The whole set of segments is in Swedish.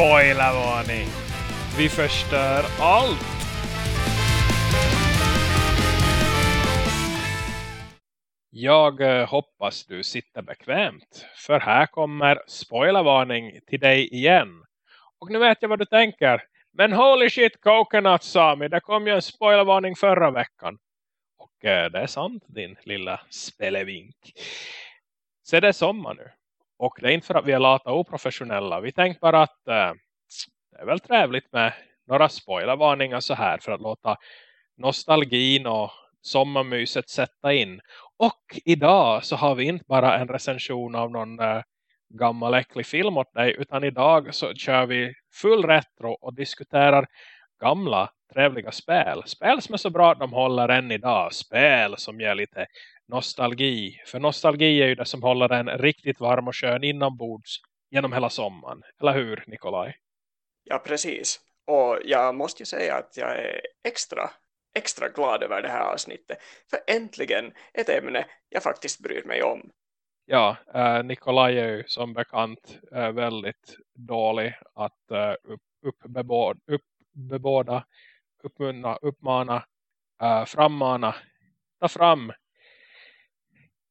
Spoilervarning! Vi förstör allt! Jag eh, hoppas du sitter bekvämt. För här kommer spoilervarning till dig igen. Och nu vet jag vad du tänker. Men holy shit coconut Sami, det kom ju en spoilervarning förra veckan. Och eh, det är sant din lilla spelevink. Så det är sommar nu. Och det är inte för att vi är lata och oprofessionella. Vi tänkte bara att eh, det är väl trevligt med några spoilervarningar så här. För att låta nostalgin och sommarmyset sätta in. Och idag så har vi inte bara en recension av någon eh, gammal äcklig film åt dig. Utan idag så kör vi full retro och diskuterar gamla trevliga spel. Spel som är så bra att de håller än idag. Spel som ger lite nostalgi. För nostalgi är ju det som håller en riktigt varm och skön inombords genom hela sommaren. Eller hur Nikolaj? Ja, precis. Och jag måste ju säga att jag är extra, extra glad över det här avsnittet. För äntligen ett ämne jag faktiskt bryr mig om. Ja, äh, Nikolaj är ju som bekant äh, väldigt dålig att äh, upp, uppbebåda, uppbebåda, uppmunna, uppmana, äh, frammana, ta fram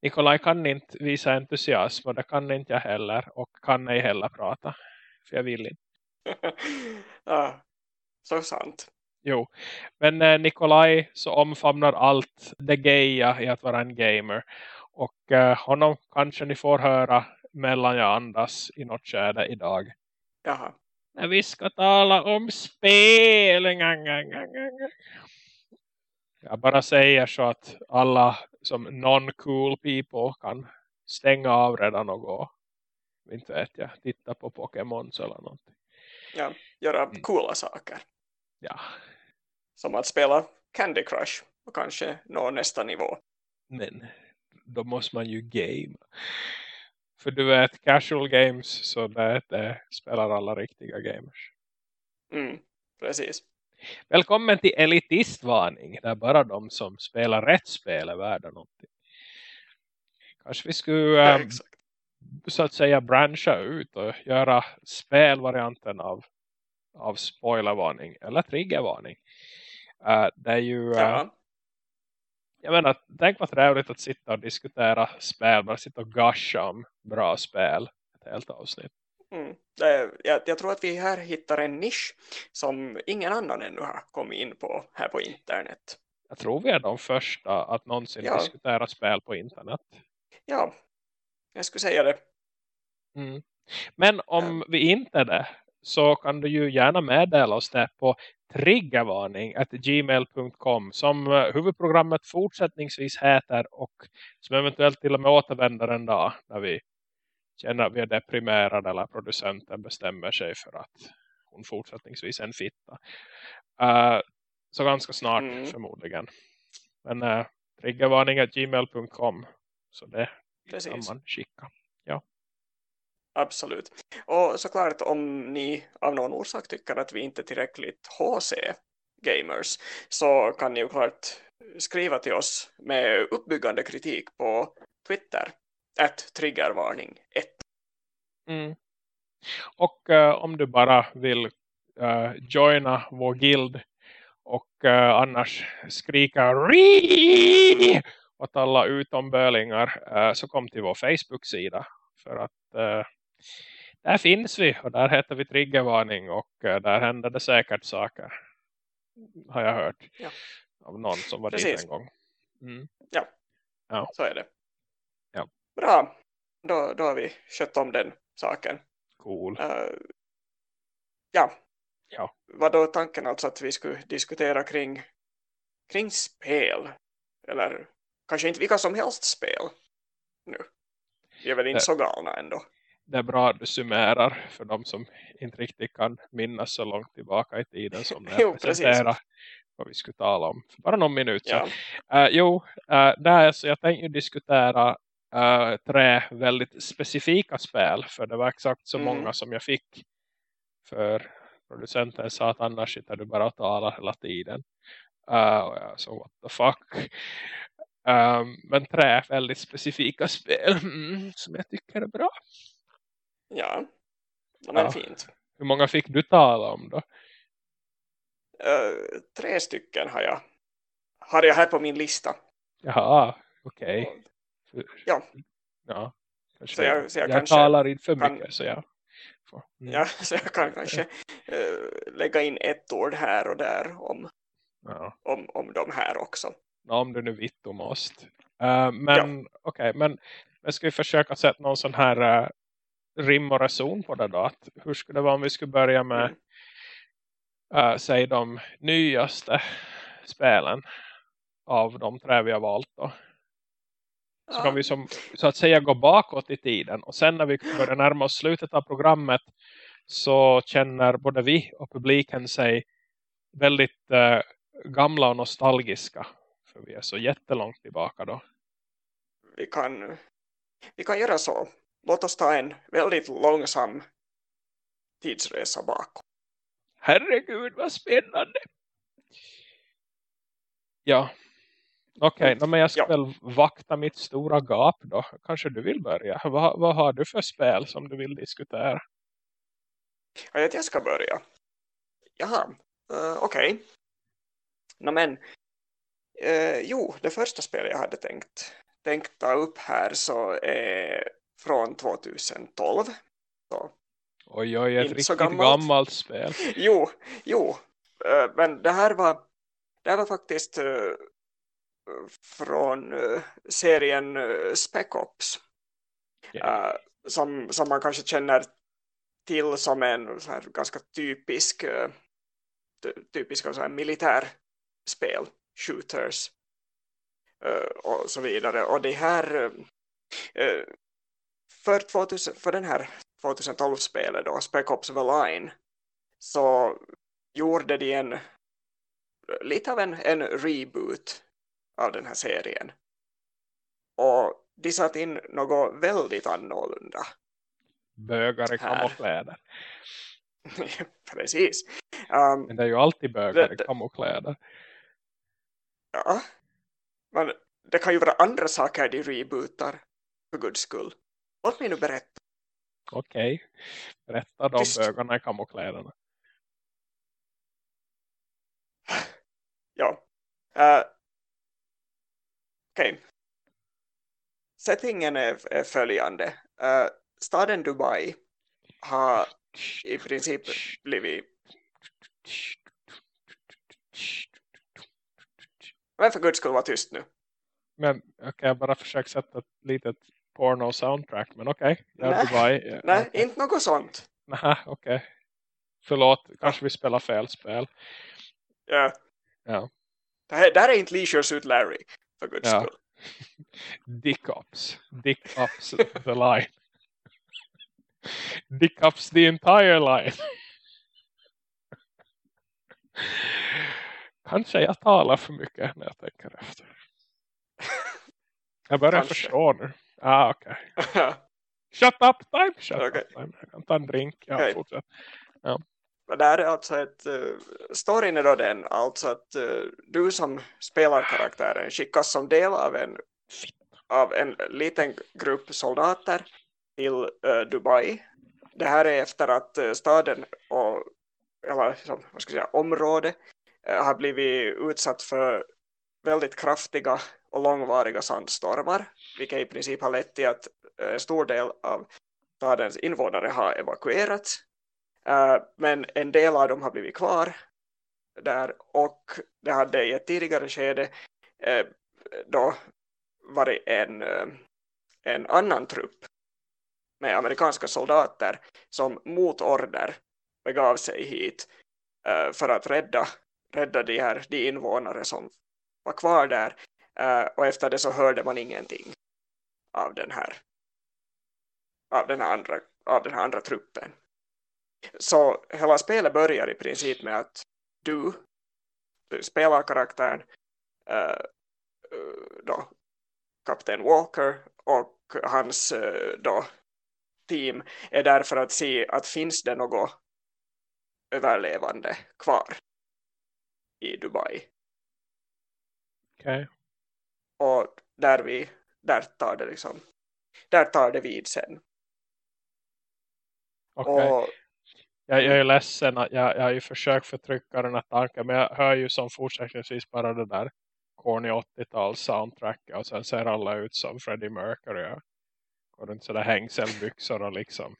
Nikolaj kan inte visa entusiasm och det kan inte jag heller. Och kan ej heller prata. För jag vill inte. ja, så sant. Jo, men eh, Nikolaj så omfamnar allt det gaya i att vara en gamer. Och eh, honom kanske ni får höra mellan jag andas i något skärde idag. Jaha. När vi ska tala om spel. Jag bara säger så att alla som non-cool people kan stänga av redan och gå. Inte vet jag. Titta på Pokémon eller någonting. Ja, göra mm. coola saker. Ja. Som att spela Candy Crush och kanske nå nästa nivå. Men då måste man ju game. För du vet, casual games så det, det spelar alla riktiga gamers. Mm, precis. Välkommen till elitistvarning. Där bara de som spelar rätt spel är värda någonting. Kanske vi skulle um, så att säga branscha ut och göra spelvarianten av, av spoilervarning eller triggervarning. Uh, det är ju... Uh, ja. Jag menar, tänk vad trevligt att sitta och diskutera spel. Bara sitta och gasha om bra spel. Ett helt avsnitt. Mm. Jag, jag, tror att vi här hittar en nisch som ingen annan ännu har kommit in på här på internet. Jag tror vi är de första att någonsin ja. diskutera spel på internet. Ja, jag skulle säga det. Mm. Men om ja. vi inte är det så kan du ju gärna meddela oss det på triggervarning gmail.com som eh, huvudprogrammet fortsättningsvis heter och som eventuellt till och med återvänder en dag när vi känner att vi är deprimerade eller producenten bestämmer sig för att hon fortsättningsvis är en fitta. Uh, så ganska snart mm. förmodligen. Men uh, triggervarning gmail.com så det Precis. kan man skicka. Ja. Absolut. Och såklart om ni av någon orsak tycker att vi inte är tillräckligt HC gamers så kan ni ju klart skriva till oss med uppbyggande kritik på Twitter ett triggervarning 1. Mm. Och uh, om du bara vill uh, joina vår guild och uh, annars skrika Rii! åt alla utombölingar uh, så kom till vår Facebook-sida för att där finns vi och där heter vi triggervarning och där händer det säkert saker har jag hört ja. av någon som var Precis. dit en gång. Mm. Ja. ja, så är det. Bra, då, då har vi kött om den saken. Cool. Uh, ja. ja. Var då tanken alltså att vi skulle diskutera kring, kring spel? Eller kanske inte vilka som helst spel nu. Vi är väl inte det, så galna ändå. Det är bra att du summerar för de som inte riktigt kan minnas så långt tillbaka i tiden som när jag presenterar vad vi skulle tala om. För bara någon minut. Ja. Uh, jo, uh, där, så jag tänkte diskutera uh, tre väldigt specifika spel. För det var exakt så mm. många som jag fick. För producenten sa att annars sitter du bara och talar hela tiden. Uh, och jag så what the fuck. Um, men tre väldigt specifika spel mm, som jag tycker är bra. Ja, de är ja. fint. Hur många fick du tala om då? Uh, tre stycken har jag, har jag här på min lista. Jaha, okej. Okay. Ja. Ja. Så jag, så jag, jag kanske talar inte för kan- mycket så jag. Mm. Ja, så jag kan kanske eh, lägga in ett ord här och där om, Ja. om, om de här också. Om du nu vitt och måste. Uh, men okej, men, men ska vi försöka sätta någon sån här uh, rim och reson på det då? Att, hur skulle det vara om vi skulle börja med Mm. uh, säg de nyaste spelen av de tre vi har valt då? Så Ja. kan vi som, så att säga gå bakåt i tiden. Och sen när vi börjar närma oss slutet av programmet så känner både vi och publiken sig väldigt eh, gamla och nostalgiska. För vi är så jättelångt tillbaka då. vi kan, vi kan göra så. Låt oss ta en väldigt långsam tidsresa bakåt. Herregud vad spännande! Ja. Okej, nå, men jag ska Ja. väl vakta mitt stora gap då. Kanske du vill börja. Vad, vad har du för spel som du vill diskutera? Ja, jag ska börja. Jaha, uh, okej. Nå men, eh, jo, det första spelet jag hade tänkt, tänkt ta upp här så är från 2012. Så, Oj, oj, ett Inte riktigt gammalt. gammalt spel. jo, jo, eh, men det här var, det här var faktiskt eh, från eh, serien uh, Spec Ops. Eh, som, som man kanske känner till som en så här ganska typisk eh, ty- typiska så här militärspel, shooters eh, och så vidare. Och det här eh, eh, för, 2000, för den här 2012-spelet då, Spec Ops The Line så gjorde de en lite av en, en reboot av den här serien. Och de satt in något väldigt annorlunda. Bögar i kamokläder. Precis. Um, Men det är ju alltid bögar i kamokläder. ja. Men det kan ju vara andra saker de rebootar för guds skull. Låt mig nu berätta. Okej. Berätta de Tyst. bögarna i kamokläderna. Ja. Uh, Okej. Settingen är, är följande. Uh, staden Dubai har i princip blivit... Men för guds skull var tyst nu. Men okej, jag bara försöker sätta ett litet porno soundtrack. Men okej. Ja, Nej. Dubai. Ja, Nej, okej. inte något sånt. Nähä, okej. Förlåt, kanske vi spelar fel spel. Ja. Ja. Det, här, det här är inte Leisure Suit Larry, för guds Ja. skull. Dick Ups. Dick Ups the line. Dick Ups the entire line. Kanske jag talar för mycket när jag tänker efter. Jag börjar Kanske. förstå nu. Ah, okej. Shut up time! Shut Okej. up time. Jag kan ta en drink. Ja, Okej. fortsätt. Och där är alltså ett, uh, storyn är då den alltså att uh, du som spelar karaktären skickas som del av en, av en liten grupp soldater till uh, Dubai. Det här är efter att uh, staden och eller som, vad ska jag säga, område har blivit utsatt för väldigt kraftiga och långvariga sandstormar vilket i princip har lett till att en stor del av stadens invånare har evakuerats Uh, men en del av dem har blivit kvar där och det hade i ett tidigare skede uh, då varit en, uh, en annan trupp med amerikanska soldater som mot order begav sig hit för att rädda, rädda de, här, de invånare som var kvar där och efter det så hörde man ingenting av den här av den här andra, av den här andra truppen. Så hela spelet börjar i princip med att du, du spelar karaktären eh, eh, då, kapten Walker och hans eh, då, team är där för att se att finns det något överlevande kvar i Dubai. Okej. Och där, vi, där, tar det liksom, där tar det vid sen. Okej. Och jag, jag är ledsen att jag, jag har ju försökt förtrycka den här tanken. Men jag hör ju som fortsättningsvis bara det där corny 80-tals soundtrack. Och sen ser alla ut som Freddie Mercury. Går runt sådär hängselbyxor och liksom.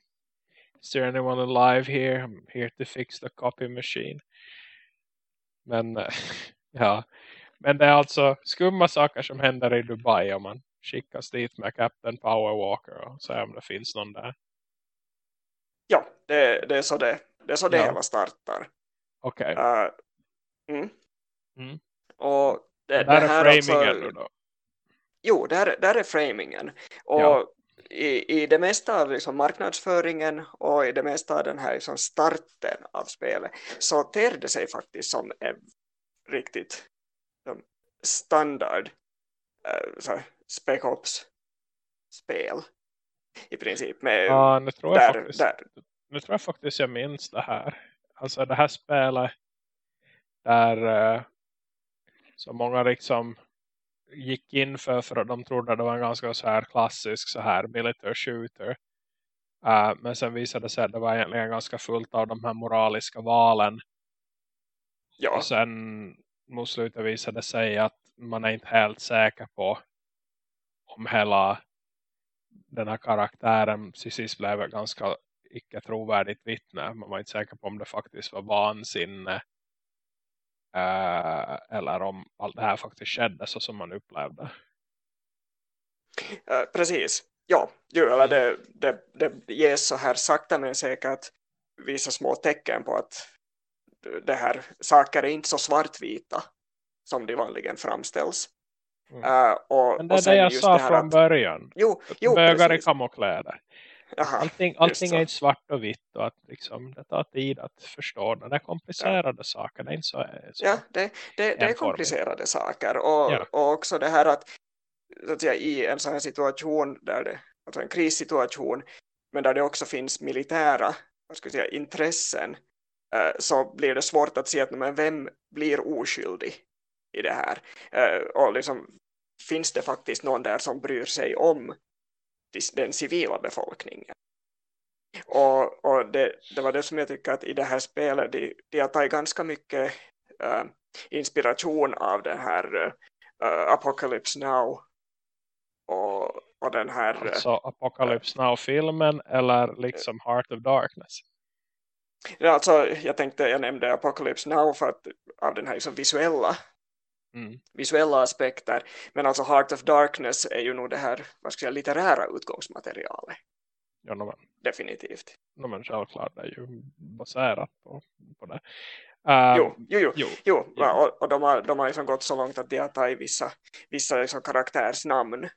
Is there anyone alive here? I'm here to fix the copy machine. Men ja. Men det är alltså skumma saker som händer i Dubai om man skickas dit med Captain Powerwalker och säger om det finns någon där. Ja, det, det är så det, det, är så det Ja. hela startar. Okej. Uh, mm. Mm. Och det, Det här är här framingen alltså, då. Jo, där, där är framingen. Och Ja. i, i det mesta av liksom marknadsföringen och i det mesta av den här liksom starten av spelet så ter det sig faktiskt som en riktigt som standard uh, Spec Ops-spel i princip. Med, Ja, nu tror jag där, faktiskt där, nu tror jag faktiskt jag minns det här. Alltså det här spelet där uh, så många liksom gick in för för att de trodde det var en ganska så här klassisk så här military shooter. Uh, men sen visade det sig att det var egentligen ganska fullt av de här moraliska valen. ja, Och sen mot slutet visade det sig att man är inte helt säker på om hela den här karaktären sist blev ett ganska icke trovärdigt vittne. Man var inte säker på om det faktiskt var vansinne. Uh, eller om allt det här faktiskt skedde så som man upplevde. Eh, precis. Ja, jo, eller det, det, det ges så här sakta men säkert vissa små tecken på att det här saker är inte så svartvita som de vanligen framställs. Mm. Eh, och, Men det är det jag sa det från att- början. Jo, jo Bögar i kamokläder. Jaha, Allting, allting är inte svart och vitt. Och att liksom, det tar tid att förstå. Det är komplicerade saker. Det är inte så, så. Ja, det, det, det är komplicerade saker. Och, Ja. och också det här att, att säga, i en sån här situation, där det, alltså en krissituation, men där det också finns militära vad ska jag säga, intressen, eh, så blir det svårt att se att men vem blir oskyldig i det här. Eh, och liksom, finns det faktiskt någon där som bryr sig om den civila befolkningen? Och, och det, det var det som jag tycker att i det här spelet de, de har tagit ganska mycket eh, inspiration av den här eh, Apocalypse Now och, och den här Alltså Apocalypse Now-filmen eller liksom Heart of Darkness. ja, alltså, jag tänkte jag nämnde Apocalypse Now för att av den här liksom visuella Mm. visuella aspekter men alltså Heart of Darkness är ju nog det här vad ska jag, säga, litterära utgångsmaterialet Ja, no, definitivt no, men självklart det är ju baserat på, på det. Um, jo, jo, jo, jo. jo, jo. och, och de har, de har liksom gått så långt att de har tagit vissa, vissa liksom karaktärsnamn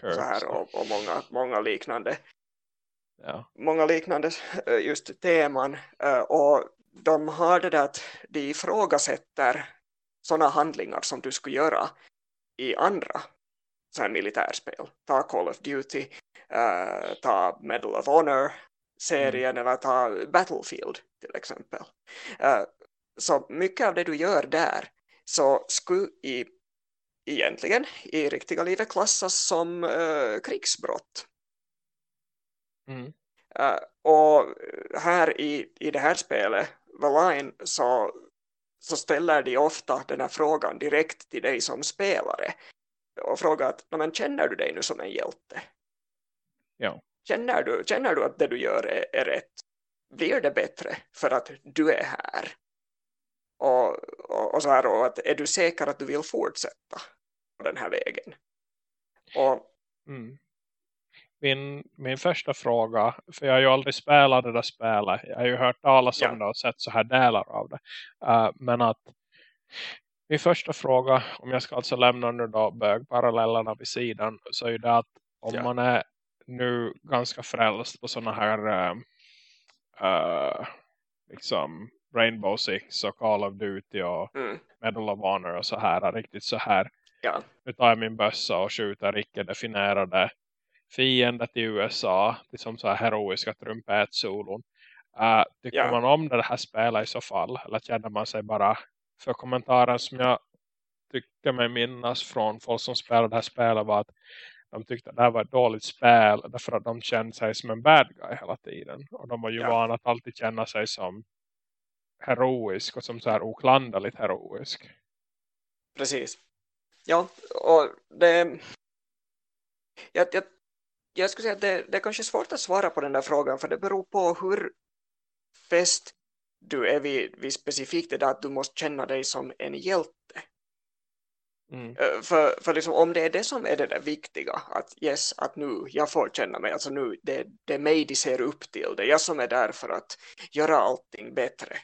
så här, och, och många, många liknande ja. många liknande eh, just teman eh, och de har det där att de ifrågasätter sådana handlingar som du skulle göra i andra så här militärspel. Ta Call of Duty, eh, ta Medal of Honor serien eller ta Battlefield till exempel. Eh, så mycket av det du gör där så skulle i, egentligen i riktiga livet klassas som eh, krigsbrott. Mm. Uh, och här i, i det här spelet, The Line, så, så ställer de ofta den här frågan direkt till dig som spelare. Och frågar att, "Nå, men känner du dig nu som en hjälte? Ja. Känner du, känner du att det du gör är, är rätt? Blir det bättre för att du är här? Och, och, och så här, och att är du säker att du vill fortsätta på den här vägen? Och Mm. Min, min första fråga, för jag har ju aldrig spelat det där spelet. Jag har ju hört talas om Ja. det och sett så här delar av det. Uh, men att min första fråga, om jag ska alltså lämna nu då bögparallellerna vid sidan, så är ju det att om Ja. man är nu ganska frälst på sådana här uh, uh, liksom Rainbow Six och Call of Duty och mm, Medal of Honor och så här, riktigt så här ja, nu tar jag min bössa och skjuter icke-definierade fiender till USA. Till som så här heroiska trumpetsolon. Uh, tycker Ja. man om det här spelet i så fall? Eller känner man sig bara för kommentaren som jag tycker mig minnas från folk som spelar det här spelet var att de tyckte att det här var ett dåligt spel därför att de kände sig som en bad guy hela tiden. Och de var ju ja. vana att alltid känna sig som heroisk och som så här oklanderligt heroisk. Precis. Ja, och det... Jag, jag, jag skulle säga att det, det är kanske svårt att svara på den där frågan för det beror på hur fäst du är vid, vid specifikt det där att du måste känna dig som en hjälte. Mm. Eh, för, för liksom, om det är det som är det där viktiga, att yes, att nu jag får känna mig, alltså nu det, det är mig de ser upp till, det är jag som är där för att göra allting bättre.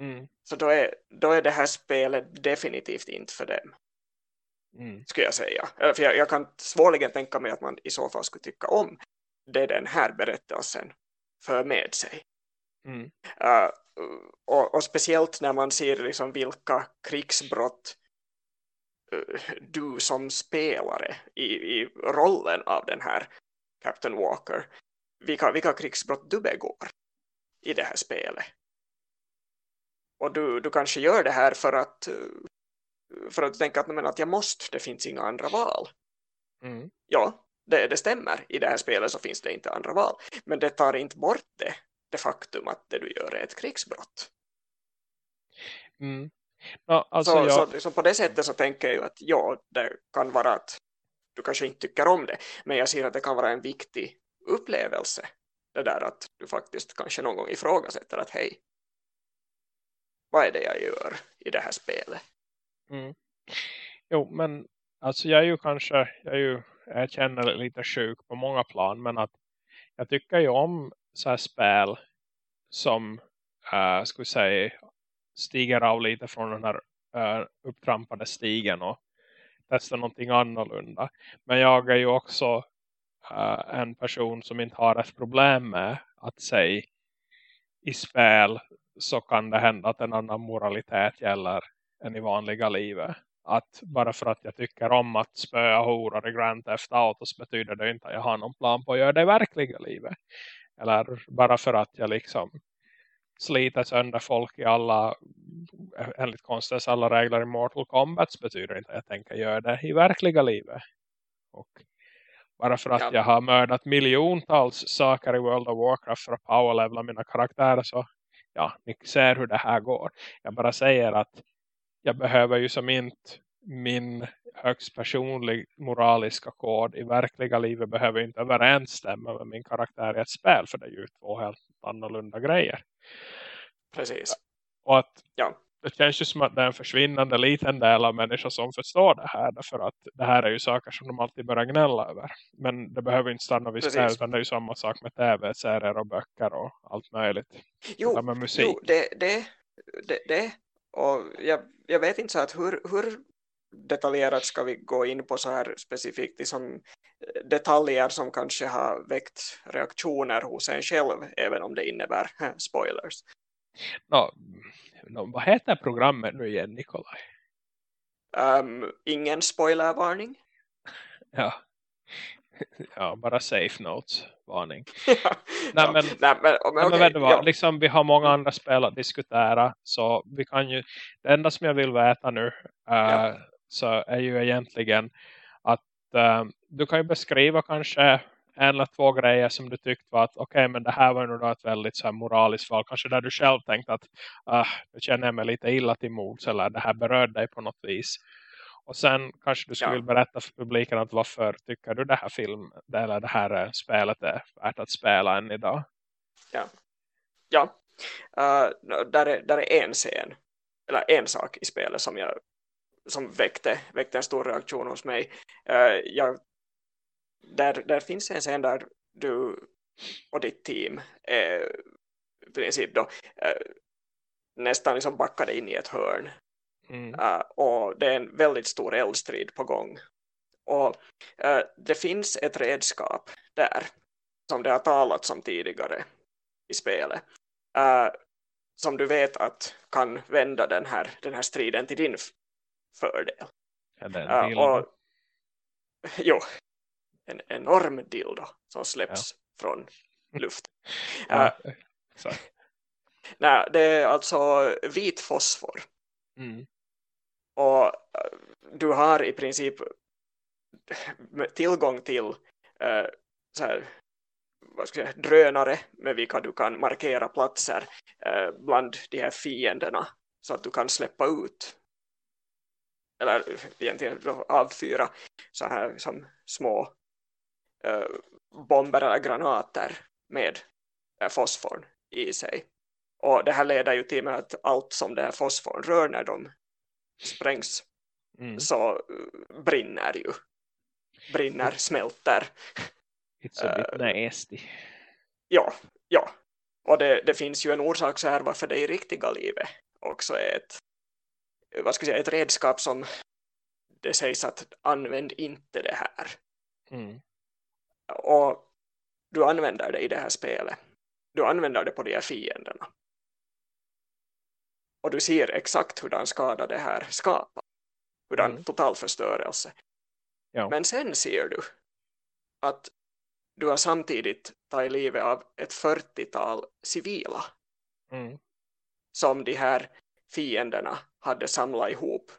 Mm. Så då är, då är det här spelet definitivt inte för dem. Mm. Skulle jag säga. För jag, jag kan svårligen tänka mig att man i så fall skulle tycka om det den här berättelsen för med sig. Mm. Uh, och, och, speciellt när man ser liksom vilka krigsbrott uh, du som spelare i, i rollen av den här Captain Walker vilka, vilka krigsbrott du begår i det här spelet. Och du, du kanske gör det här för att för att tänka att, men, att jag måste, det finns inga andra val. Mm. Ja, det, det stämmer. I det här spelet så finns det inte andra val. Men det tar inte bort det, det faktum att det du gör är ett krigsbrott. Mm. Ja, alltså så, jag... så, så, på det sättet så tänker jag att ja, det kan vara att du kanske inte tycker om det. Men jag ser att det kan vara en viktig upplevelse. Det där att du faktiskt kanske någon gång ifrågasätter att hej, vad är det jag gör i det här spelet? Mm. Jo, men alltså jag är ju kanske, jag är ju, jag känner lite sjuk på många plan, men att jag tycker ju om så här spel som, eh, äh, skulle säga, stiger av lite från den här äh, upptrampade stigen och testar någonting annorlunda. Men jag är ju också äh, en person som inte har ett problem med att säga i spel så kan det hända att en annan moralitet gäller än i vanliga livet. Att bara för att jag tycker om att spöa horor i Grand Theft Auto så betyder det inte att jag har någon plan på att göra det i verkliga livet. Eller bara för att jag liksom sliter sönder folk i alla enligt konstens alla regler i Mortal Kombat betyder inte att jag tänker göra det i verkliga livet. Och bara för att ja. jag har mördat miljontals saker i World of Warcraft för att powerlevela mina karaktärer så ja, ni ser hur det här går. Jag bara säger att jag behöver ju som inte min högst personlig moraliska kod i verkliga livet behöver inte överensstämma med min karaktär i ett spel för det är ju två helt annorlunda grejer. Precis. Och att ja. det känns ju som att det är en försvinnande liten del av människor som förstår det här. Därför att det här är ju saker som de alltid börjar gnälla över. Men det behöver inte stanna vid spel utan det är ju samma sak med tv, serier och böcker och allt möjligt. Jo, med musik. jo det, det, det, det och jag, jag vet inte så att hur, hur detaljerat ska vi gå in på så här specifikt liksom detaljer som kanske har väckt reaktioner hos en själv även om det innebär spoilers. No, no, vad heter programmet nu igen Nikolaj? Um, ingen spoilervarning. ja. ja, bara safe notes varning. ja, nej, men, nej, men, men, okay, men ja. liksom, vi har många andra spel att diskutera så vi kan ju, det enda som jag vill veta nu uh, ja. så är ju egentligen att uh, du kan ju beskriva kanske en eller två grejer som du tyckte var att okej okay, men det här var nog ett väldigt så här moraliskt val. Kanske där du själv tänkte att uh, nu känner jag mig lite illa till mods eller det här berörde dig på något vis. Och sen kanske du skulle ja. berätta för publiken att varför tycker du det här film eller det här eh, spelet är värt att spela än idag? Ja, ja. Uh, där, är, där är en scen eller en sak i spelet som jag som väckte, väckte en stor reaktion hos mig. Uh, jag, där, där finns en scen där du och ditt team är i princip då, uh, nästan liksom backade in i ett hörn Mm. Uh, och det är en väldigt stor eldstrid på gång. Och uh, det finns ett redskap där som det har talats om tidigare i spelet. Uh, som du vet att kan vända den här, den här striden till din fördel. Ja, uh, och, jo, en enorm dildo som släpps ja. från luften. ja, nej, det är alltså vit fosfor. Mm. Och eh, du har i princip tillgång till uh, så här, vad ska jag säga, drönare med vilka du kan markera platser uh, bland de här fienderna så att du kan släppa ut eller egentligen avfyra så här som små uh, bomber eller granater med uh, fosforn i sig. Och det här leder ju till att allt som det här fosforn rör när de sprängs mm. så uh, brinner ju. Brinner, smälter. It's a bit nasty. Ja, ja. Och det, det finns ju en orsak så här varför det i riktiga livet också är ett vad ska jag säga, ett redskap som det sägs att använd inte det här. Mm. Och du använder det i det här spelet. Du använder det på de här fienderna. Och du ser exakt hur den skada det här skapar. Hur den mm. total förstörelse. Ja. Men sen ser du att du har samtidigt tagit livet av ett 40-tal civila. Mm. Som de här fienderna hade samlat ihop.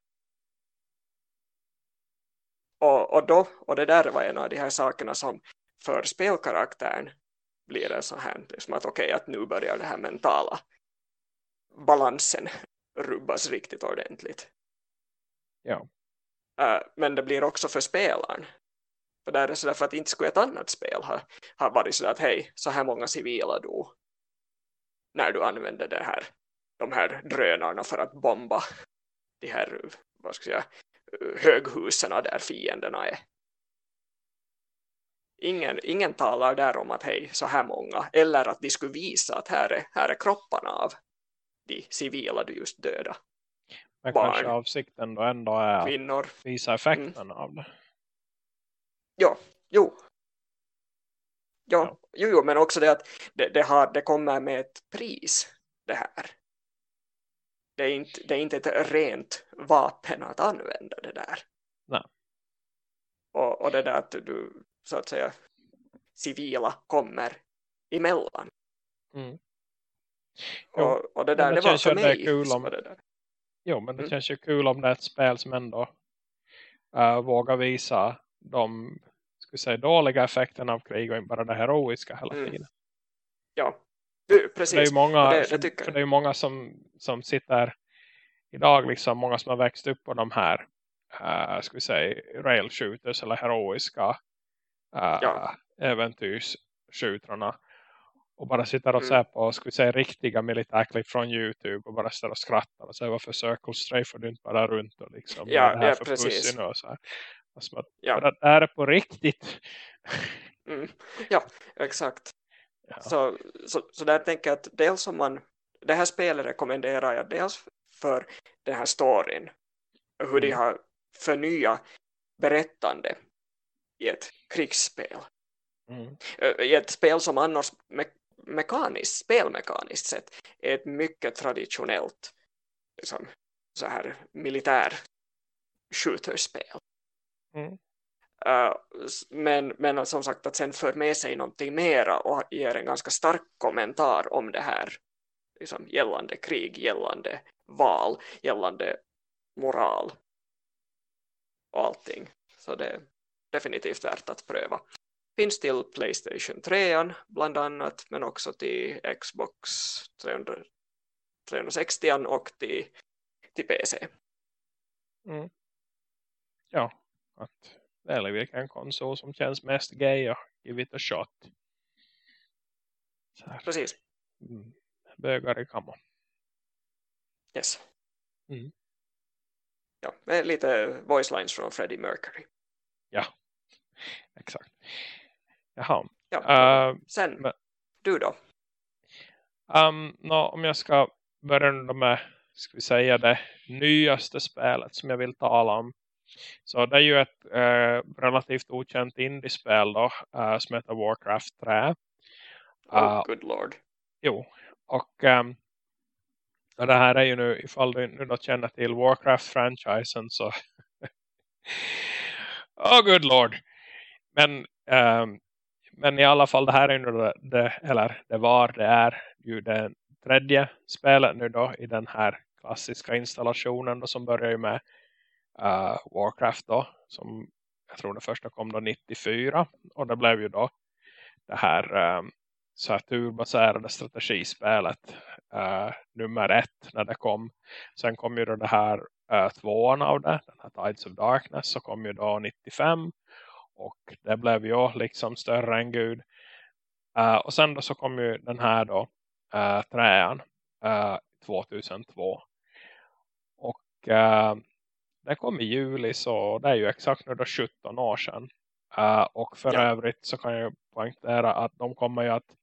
Och, och, då, och det där var en av de här sakerna som för spelkaraktären blir det så här, som att okej okay, att nu börjar det här mentala balansen rubbas riktigt ordentligt. Ja. Uh, men det blir också för spelaren. För där är det sådär för att inte skulle ett annat spel ha, ha varit sådär att hej, så här många civila du när du använder det här de här drönarna för att bomba de här vad ska jag säga, höghusen där fienderna är. Ingen, ingen talar där om att hej, så här många. Eller att de skulle visa att här är, här är kropparna av de civila du just döda. Men Barn, kanske avsikten då ändå är kvinnor. att visa effekten mm. av det. Ja, jo. Ja, ja. Jo, jo, men också det att det, det, har, det kommer med ett pris det här det är inte, det är inte ett rent vapen att använda det där. Nej. Och, och det där att du så att säga civila kommer emellan. Mm. Jo, och, och det där, det, det var för mig. Kul om, det där. Jo, men det mm. känns ju kul om det är ett spel som ändå uh, vågar visa de ska säga, dåliga effekterna av krig och inte bara det heroiska hela mm. tiden. Ja, precis. Det är ju många, det, det för det är många som, som sitter idag, liksom många som har växt upp på de här uh, ska vi säga, rail shooters eller heroiska uh, ja. äventyrsskjutrarna och bara sitter och mm. ser på ska vi säga, riktiga militärklipp från Youtube och bara står och skrattar och säger varför Circle Strafe du inte bara runt och liksom ja, det här ja, för precis. och så här. Alltså, att, ja. det är på riktigt mm. ja, exakt så, så, så där tänker jag att dels om man det här spelet rekommenderar jag dels för den här storyn hur mm. de har förnyat berättande i ett krigsspel. Mm. I ett spel som annars mekaniskt, spelmekaniskt sett är ett mycket traditionellt liksom, så här militär shooterspel. Mm. Uh, men, men som sagt att sen för med sig någonting mera och ger en ganska stark kommentar om det här liksom, gällande krig, gällande val, gällande moral och allting. Så det är definitivt värt att pröva. Finns till Playstation 3 bland annat men också till Xbox 300, 360 och till, till PC. Mm. Ja, att eller vilken konsol som känns mest gay och give it a shot. Precis. Mm. Bögar i kammaren. Yes. Mm. Ja, med lite voice lines från Freddie Mercury. Ja, exakt. Jaha. Ja, uh, sen, men, du då? Um, no, om jag ska börja med, ska vi säga det nyaste spelet som jag vill tala om så det är ju ett äh, relativt okänt indiespel då, äh, som heter Warcraft 3. Oh, uh, good lord. Jo, och, um, och det här är ju nu, ifall du nu då känner till Warcraft-franchisen så oh good lord. Men, um, men i alla fall det här är ju det, det, eller det var, det är ju det tredje spelet nu då i den här klassiska installationen då, som börjar ju med uh, Warcraft då som jag tror det första kom då 94 och det blev ju då det här eh, um, så turbaserade strategispelet uh, nummer ett när det kom. Sen kom ju då det här uh, tvåan av det, den här Tides of Darkness så kom ju då 95 och det blev ju liksom större än Gud. Uh, och sen då så kom ju den här då uh, träan uh, 2002. Och uh, det kom i juli så det är ju exakt nu då 17 år sedan. Och för ja. övrigt så kan jag poängtera att de kommer ju att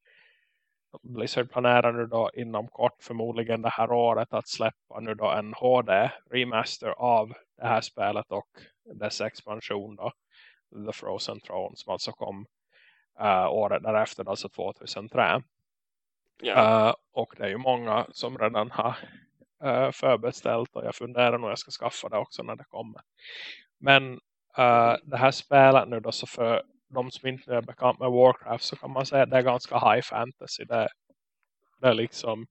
Blizzard planerar nu då inom kort förmodligen det här året att släppa nu då en HD remaster av det här spelet och dess expansion då The Frozen Throne som alltså kom uh, året därefter, alltså 2003. Yeah. Uh, och det är ju många som redan har uh, förbeställt och jag funderar nog jag ska skaffa det också när det kommer. Men uh, det här spelet nu då så för de som inte är bekant med Warcraft så kan man säga att det är ganska high fantasy. Det, det är liksom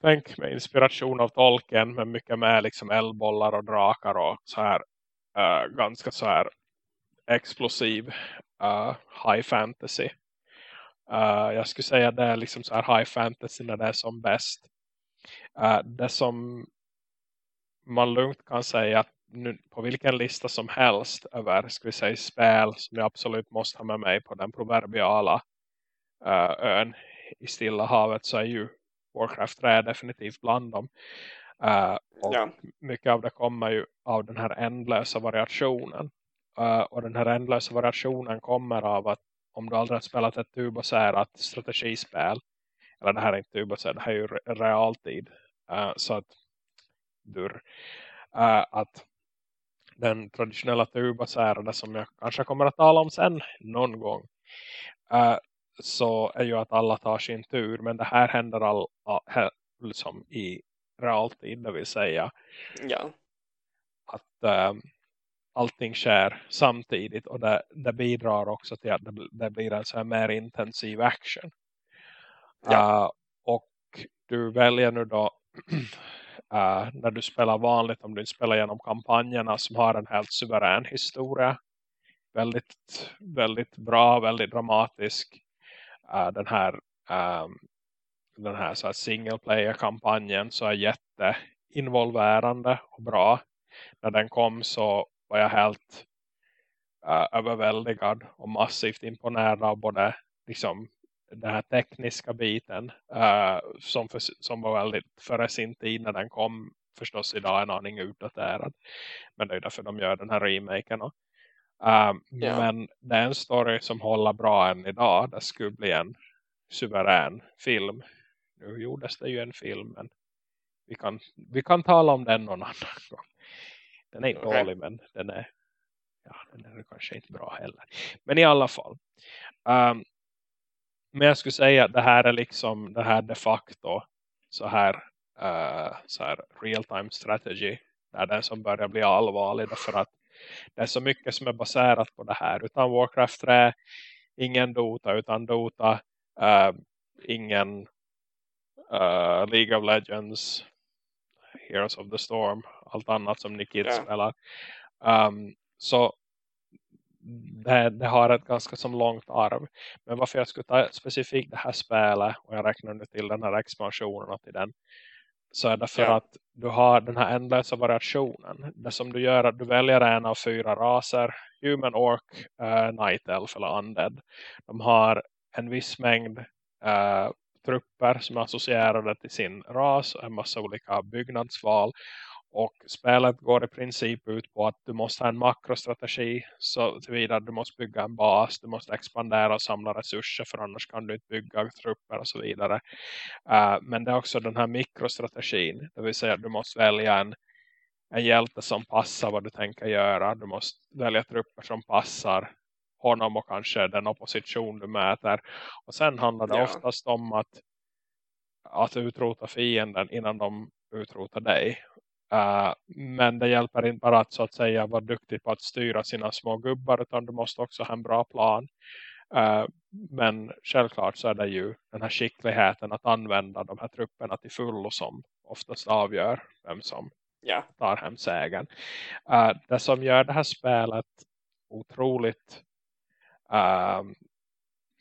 tänk med inspiration av tolken med mycket mer liksom eldbollar och drakar och så här uh, ganska så här explosiv uh, high fantasy. Uh, jag skulle säga att det är liksom så här high fantasy när det är som bäst. Uh, det som man lugnt kan säga att nu, på vilken lista som helst över ska vi säga, spel som jag absolut måste ha med mig på den proverbiala uh, ön i Stilla havet så är ju Warcraft 3 definitivt bland dem. Uh, och ja. mycket av det kommer ju av den här ändlösa variationen. Uh, och den här ändlösa variationen kommer av att om du aldrig har spelat ett tubaserat strategispel eller det här är inte tubaserat, det här är ju realtid. Uh, så att dur, att den traditionella turbaserade som jag kanske kommer att tala om sen någon gång så är ju att alla tar sin tur men det här händer all, all, liksom i realtid det vill säga ja. att um, allting sker samtidigt och det, det, bidrar också till att det, det blir en så här mer intensiv action. Ja. Uh, och du väljer nu då uh, när du spelar vanligt om du spelar genom kampanjerna som har en helt suverän historia. Väldigt, väldigt bra, väldigt dramatisk. Uh, den här um, den här, så här single player-kampanjen så är jätteinvolverande och bra. När den kom så var jag helt uh, överväldigad och massivt imponerad av både liksom, den här tekniska biten uh, som, för, som var väldigt före sin tid när den kom förstås idag en aning utdaterad. Men det är därför de gör den här remaken. Uh, yeah. Men det är en story som håller bra än idag. Det skulle bli en suverän film. Nu gjordes det ju en film men vi kan, vi kan tala om den någon annan gång. Den är inte okay. dålig men den är, ja, den är kanske inte bra heller. Men i alla fall. Um, men jag skulle säga att det här är liksom det här de facto så här, uh, så här real time strategy. Där den som börjar bli allvarlig därför att det är så mycket som är baserat på det här. Utan Warcraft 3, ingen Dota utan Dota, uh, ingen uh, League of Legends, Heroes of the Storm, allt annat som Nick yeah. spelar. Um, så det, det, har ett ganska som långt arv. Men varför jag skulle ta specifikt det här spelet och jag räknar nu till den här expansionen och till den så är det för yeah. att du har den här ändlösa variationen. Det som du gör är att du väljer en av fyra raser. Human, Orc, uh, Night Elf eller Undead. De har en viss mängd uh, trupper som är associerade till sin ras och en massa olika byggnadsval och spelet går i princip ut på att du måste ha en makrostrategi så tillvida du måste bygga en bas, du måste expandera och samla resurser för annars kan du inte bygga trupper och så vidare. Uh, men det är också den här mikrostrategin, det vill säga du måste välja en, en hjälte som passar vad du tänker göra. Du måste välja trupper som passar honom och kanske den opposition du mäter. Och sen handlar det ja. oftast om att, att utrota fienden innan de utrotar dig. Uh, men det hjälper inte bara att så att säga vara duktig på att styra sina små gubbar utan du måste också ha en bra plan. Uh, men självklart så är det ju den här skickligheten att använda de här trupperna till fullo som oftast avgör vem som ja. tar hem sägen. Uh, det som gör det här spelet otroligt uh,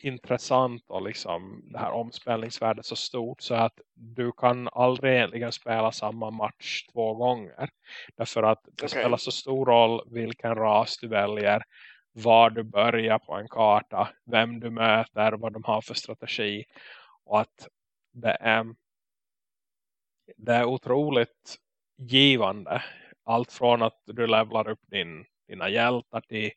intressant och liksom det här omspelningsvärdet så stort så att du kan aldrig egentligen spela samma match två gånger. Därför att det okay. spelar så stor roll vilken ras du väljer, var du börjar på en karta, vem du möter, vad de har för strategi och att det är det är otroligt givande. Allt från att du levlar upp din, dina hjältar till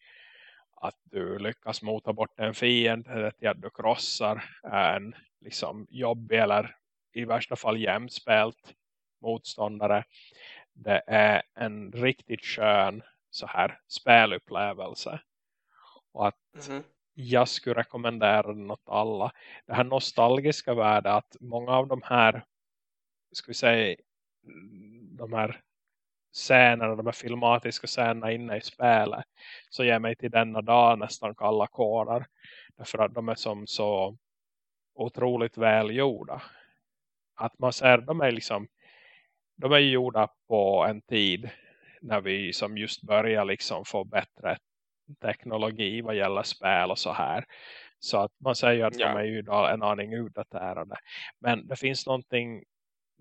att du lyckas mota bort en fiende till att du krossar en liksom jobbig eller i värsta fall jämspelt motståndare. Det är en riktigt skön så här spelupplevelse. Och att mm -hmm. jag skulle rekommendera den åt alla. Det här nostalgiska värdet att många av de här ska vi säga de här scenerna, de här filmatiska scenerna inne i spelet så ger mig till denna dag nästan kalla kårar därför att de är som så otroligt välgjorda att man ser, de är liksom de är gjorda på en tid när vi som just börjar liksom få bättre teknologi vad gäller spel och så här. Så att man säger att ja. de är ju en aning utdaterade men det finns någonting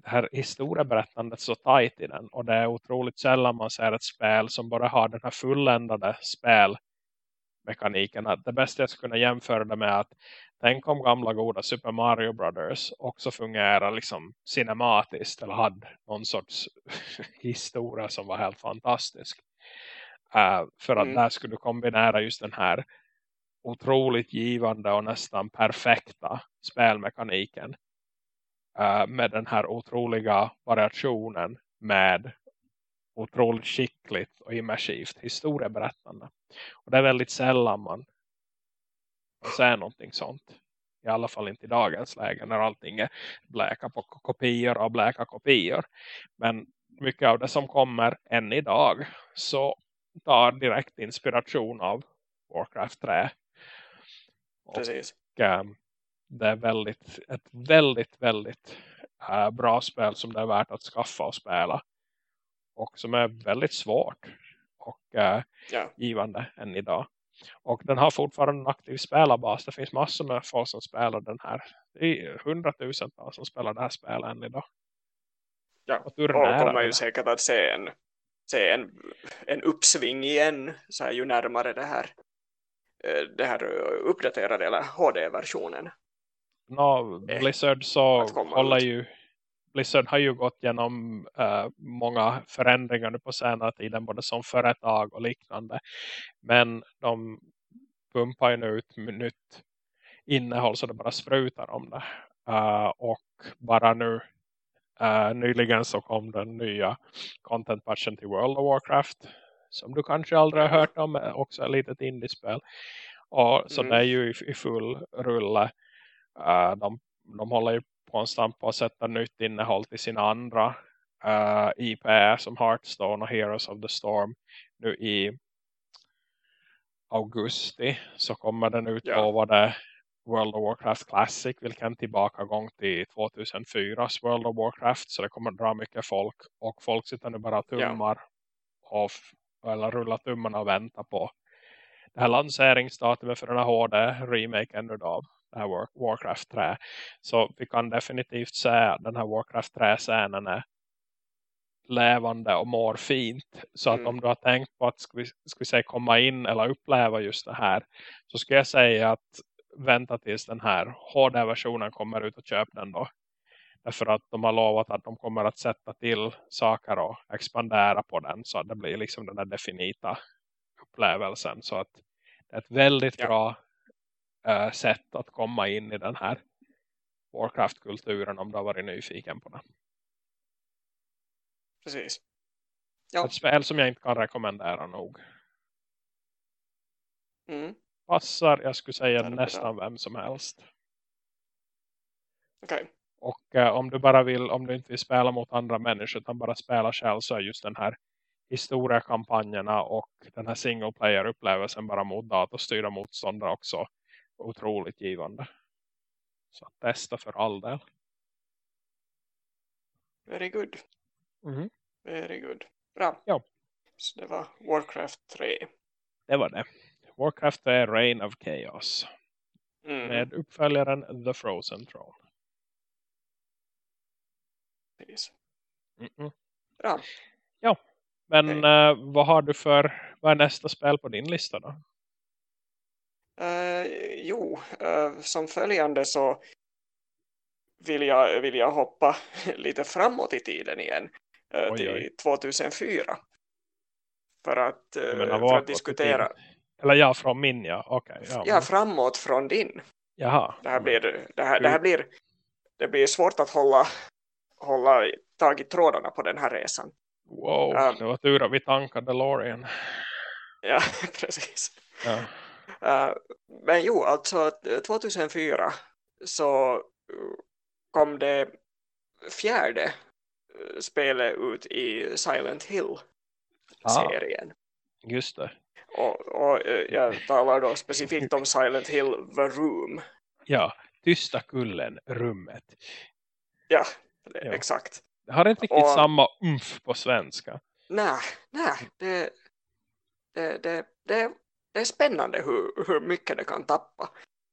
det här historieberättandet så tajt i den. Och det är otroligt sällan man ser ett spel som bara har den här fulländade spelmekaniken. Att det bästa jag skulle kunna jämföra det med att tänk om gamla goda Super Mario Brothers också fungerar liksom cinematiskt. Eller hade någon sorts historia som var helt fantastisk. Uh, för att mm. där skulle du kombinera just den här otroligt givande och nästan perfekta spelmekaniken uh, med den här otroliga variationen med otroligt skickligt och immersivt historieberättande. Och det är väldigt sällan man ser någonting sånt. I alla fall inte i dagens läge när allting är bläka på kopior och bläka kopior. Men mycket av det som kommer än idag så tar direkt inspiration av Warcraft 3. Precis. Och, um, det är väldigt, ett väldigt, väldigt äh, bra spel som det är värt att skaffa och spela. Och som är väldigt svårt och äh, ja. givande än idag. Och den har fortfarande en aktiv spelarbas. Det finns massor med folk som spelar den här. Det är hundratusentals som spelar det här spelet än idag. Ja, och, och kommer ju säkert att se en, se en, en uppsving igen så här, ju närmare det här, eh, det här uppdaterade eller HD-versionen no, Blizzard så håller ju Blizzard har ju gått genom uh, många förändringar nu på senare tiden både som företag och liknande. Men de pumpar ju nu ut nytt innehåll så det bara sprutar om det. Uh, och bara nu uh, nyligen så kom den nya content-patchen till World of Warcraft som du kanske aldrig har hört om, också ett litet indiespel. Och, så mm. det är ju i, i full rulle Uh, de, de håller ju konstant på att sätta nytt innehåll till sina andra uh, eh, IP som Hearthstone och Heroes of the Storm. Nu i augusti så kommer den utlovade yeah. World of Warcraft Classic vilken tillbakagång till 2004s World of Warcraft så det kommer dra mycket folk och folk sitter nu bara tummar yeah. och eller rullar tummarna och väntar på det här lanseringsdatumet för den här HD-remaken nu då här Warcraft 3. Så vi kan definitivt säga att den här Warcraft 3-scenen är levande och mår fint. Så att mm. om du har tänkt på att ska vi, ska vi säga, komma in eller uppleva just det här. Så ska jag säga att vänta tills den här HD-versionen kommer ut och köp den då. Därför att de har lovat att de kommer att sätta till saker och expandera på den. Så att det blir liksom den där definita upplevelsen. Så att det är ett väldigt ja. bra äh, sätt att komma in i den här Warcraft-kulturen om du har varit nyfiken på det. Precis. Ja. Ett spel som jag inte kan rekommendera nog. Mm. Passar, jag skulle säga nästan vem som helst. Okej. Okay. Och äh, om du bara vill, om du inte vill spela mot andra människor utan bara spela själv så är just den här historiekampanjerna och den här single player upplevelsen bara mot datorstyrda motståndare också otroligt givande. Så testa för all del. Very good. Mm. Very good. Bra. Ja. Så det var Warcraft 3. Det var det. Warcraft är Reign of Chaos. Mm. Med uppföljaren The Frozen Throne. Precis. Mm -mm. Bra. Men Okej. eh, vad har du för, vad är nästa spel på din lista då? Eh, jo, eh, som följande så vill jag, vill jag hoppa lite framåt i tiden igen. eh, till oj. 2004. För att, eh, menar, för att diskutera. Eller ja, från min ja. Okej. ja, ja, men- framåt från din. Jaha. Det här blir, det här, det här blir, det blir svårt att hålla, hålla tag i trådarna på den här resan. Wow, Ja. det var tur att vi tankade DeLorean. Ja, precis. Ja. Eh, men jo, alltså eh, 2004 så eh, kom det fjärde eh, spelet ut i Silent Ah. Hill-serien. Just det. Och, och eh, jag talar då specifikt om Silent Hill The Room. Ja, Tysta kullen, rummet. Ja, Ja. exakt. Det har inte riktigt Och- samma umf på svenska. Nej, nej, det, det, det, det, det är spännande hur, hur mycket det kan tappa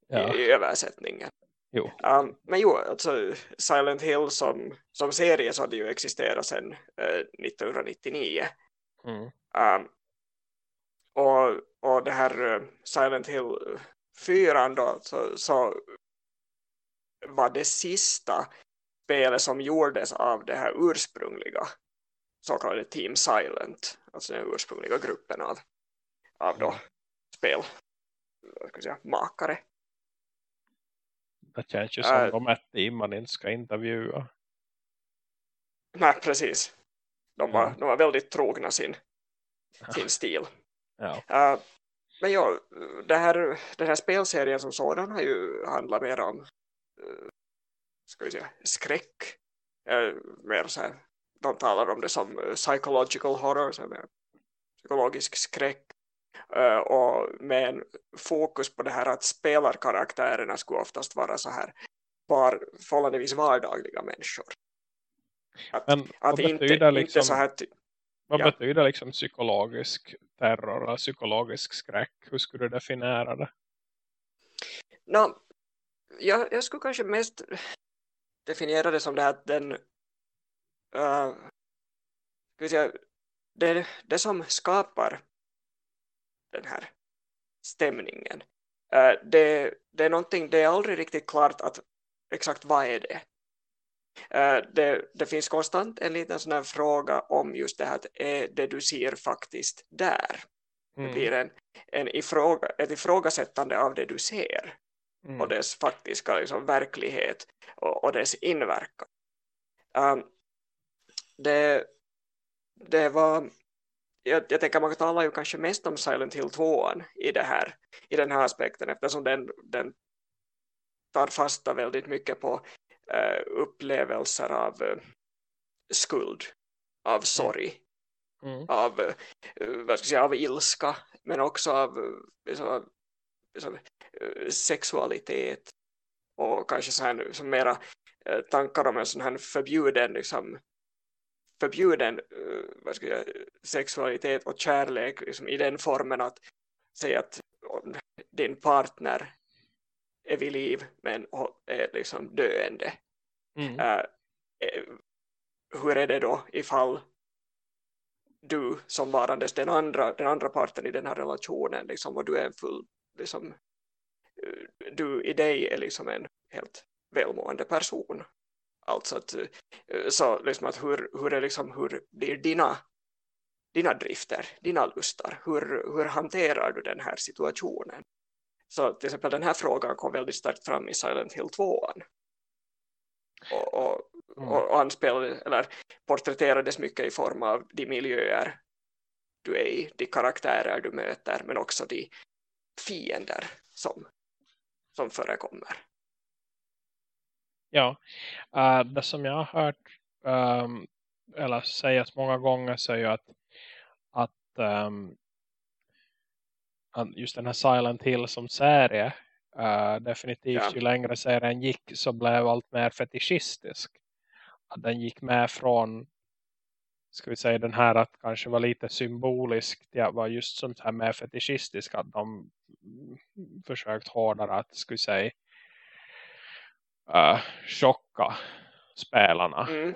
Ja, i, i översättningen. jo. Um, men jo, alltså Silent Hill som, som serie så hade ju existerat sedan eh, 1999. Mm. Um, och, och det här eh, Silent Hill 4 då, så, så var det sista spelet som gjordes av det här ursprungliga så kallade Team Silent, alltså den ursprungliga gruppen av, av då spel säga, makare. Det känns ju som Äh. de ett team man inte ska intervjua. Nej, precis. De var, Ja. de var väldigt trogna sin, sin stil. Ja. Uh, men ja, det här, den här spelserien som sådan har ju handlat mer om uh, ska vi säga, skräck. Mer så här, de talar om det som psychological horror, så här, psykologisk skräck. Uh, och med en fokus på det här att spelarkaraktärerna skulle oftast vara så här var, förhållandevis vardagliga människor. Att, Men att vad inte, betyder, inte liksom, så här vad ja. betyder liksom psykologisk terror eller psykologisk skräck? Hur skulle du definiera det? No, jag, jag skulle kanske mest definiera det som det att den uh, säga, det, det som skapar den här stämningen uh, det, det är någonting, det är aldrig riktigt klart att exakt vad är det uh, det, det finns konstant en liten sån här fråga om just det här att är det du ser faktiskt där det Mm. blir en, en ifråga, ett ifrågasättande av det du ser Mm. och dess faktiska liksom, verklighet och, och dess inverkan. Um, det, det var jag, jag tänker man talar ju kanske mest om Silent Hill 2 i, det här, i den här aspekten eftersom den, den tar fasta väldigt mycket på eh, upplevelser av eh, skuld, av sorg, Mm. av, eh, vad ska jag säga, av ilska men också av, liksom, liksom, sexualitet och kanske så här, som mera tankar om en sån här förbjuden liksom, förbjuden eh, vad ska jag, sexualitet och kärlek liksom, i den formen att säga att din partner är vid liv men är liksom döende Mm. eh, hur är det då ifall du som varandes den andra, den andra parten i den här relationen liksom, och du är en full liksom, eh, du i dig är liksom en helt välmående person alltså att eh, så liksom att hur, hur är liksom hur blir dina dina drifter, dina lustar hur, hur hanterar du den här situationen så till exempel den här frågan kom väldigt starkt fram i Silent Hill 2 och, och Mm. och anspel, eller porträtterades mycket i form av de miljöer du är i, de karaktärer du möter men också de fiender som, som förekommer. Ja, uh, det som jag har hört um, eller sägas många gånger så är ju att, att, um, att just den här Silent Hill som serie uh, definitivt Ja. ju längre serien gick så blev allt mer fetischistisk. Att den gick med från ska vi säga den här att kanske var lite symbolisk det var just sånt här med fetischistisk att de försökt hårdare att ska vi säga uh, chocka spelarna mm.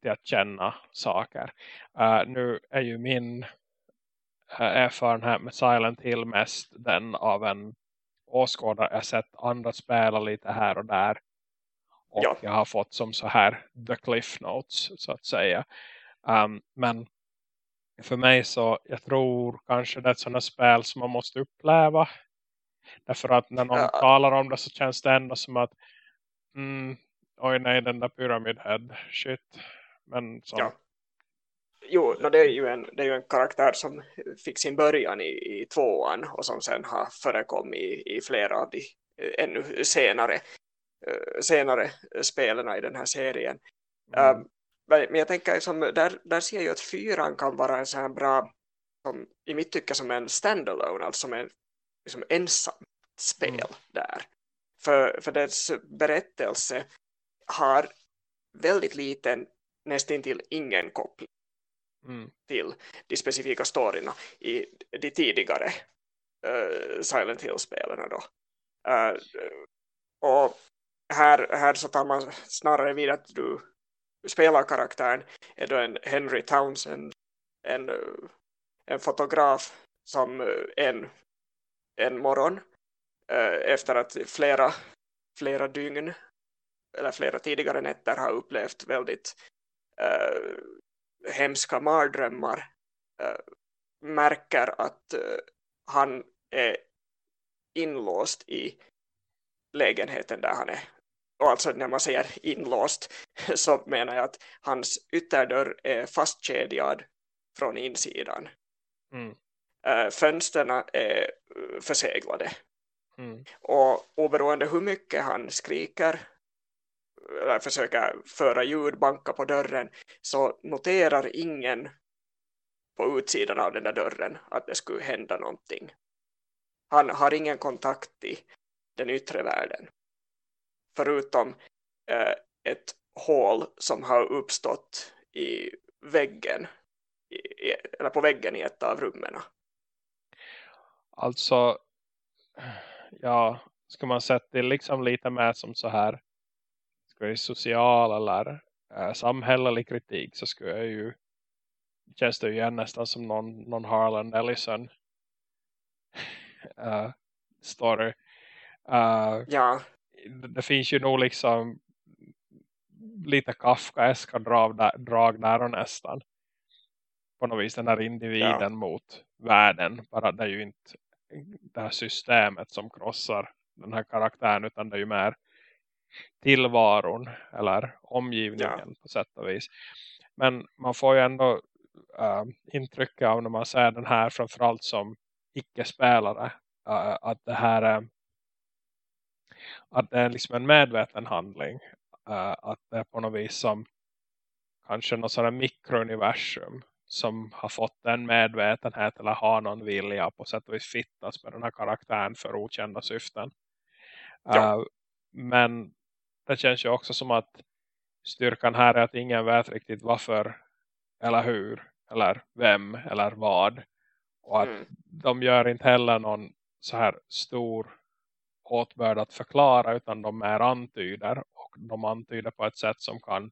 till att känna saker. Uh, nu är ju min uh, erfarenhet med Silent Hill mest den av en åskådare. Jag har sett andra spela lite här och där. Och ja. jag har fått som så här the cliff notes så att säga. Um, men för mig så jag tror kanske det är sådana spel som man måste uppleva. Därför att när någon ja. talar om det så känns det ändå som att mm, oj nej den där Pyramid Head shit. Men så. Ja. Jo, no, det, är ju en, det är ju en karaktär som fick sin början i, i tvåan och som sen har förekommit i, i flera av de eh, ännu senare, uh, senare spelarna i den här serien. Mm. Um, men jag tänker liksom, där, där ser jag ju att fyran kan vara en sån här bra som, i mitt tycke som en standalone, alltså som en liksom ensam spel mm. där. För, för dess berättelse har väldigt liten, nästan till ingen koppling mm. till de specifika storyna i de tidigare uh, Silent Hill-spelarna då. Uh, och här, här så tar man snarare vid att du spelarkaraktären är då en Henry Townsend en, en fotograf som en, en morgon efter att flera, flera dygn eller flera tidigare nätter har upplevt väldigt äh, hemska mardrömmar äh, märker att äh, han är inlåst i lägenheten där han är och alltså när man säger inlåst så menar jag att hans ytterdörr är fastkedjad från insidan. Mm. Äh, fönstren är förseglade. Mm. Och oberoende hur mycket han skriker eller försöker föra ljud, banka på dörren så noterar ingen på utsidan av den där dörren att det skulle hända någonting. Han har ingen kontakt i den yttre världen förutom eh, ett hål som har uppstått i väggen i, eller på väggen i ett av rummen. Alltså ja, ska man sätta det liksom lite mer som så här ska det social eller äh, samhällelig kritik så skulle jag ju känns det ju nästan som någon, någon Harlan Ellison uh, story. Uh, ja det finns ju nog liksom lite Kafkaeska drag drag där och nästan. På något vis den här individen ja. mot världen. Bara det är ju inte det här systemet som krossar den här karaktären utan det är ju mer tillvaron eller omgivningen ja. på sätt och vis. Men man får ju ändå äh, intryck av när man ser den här framförallt som icke-spelare äh, att det här är att det är liksom en medveten handling. Uh, att det är på något vis som kanske något sådant mikrouniversum som har fått en medvetenhet eller har någon vilja på sätt och vis fittas med den här karaktären för okända syften. Ja. Uh, men det känns ju också som att styrkan här är att ingen vet riktigt varför eller hur eller vem eller vad. Och att mm. de gör inte heller någon så här stor åtbörd att förklara utan de är antyder och de antyder på ett sätt som kan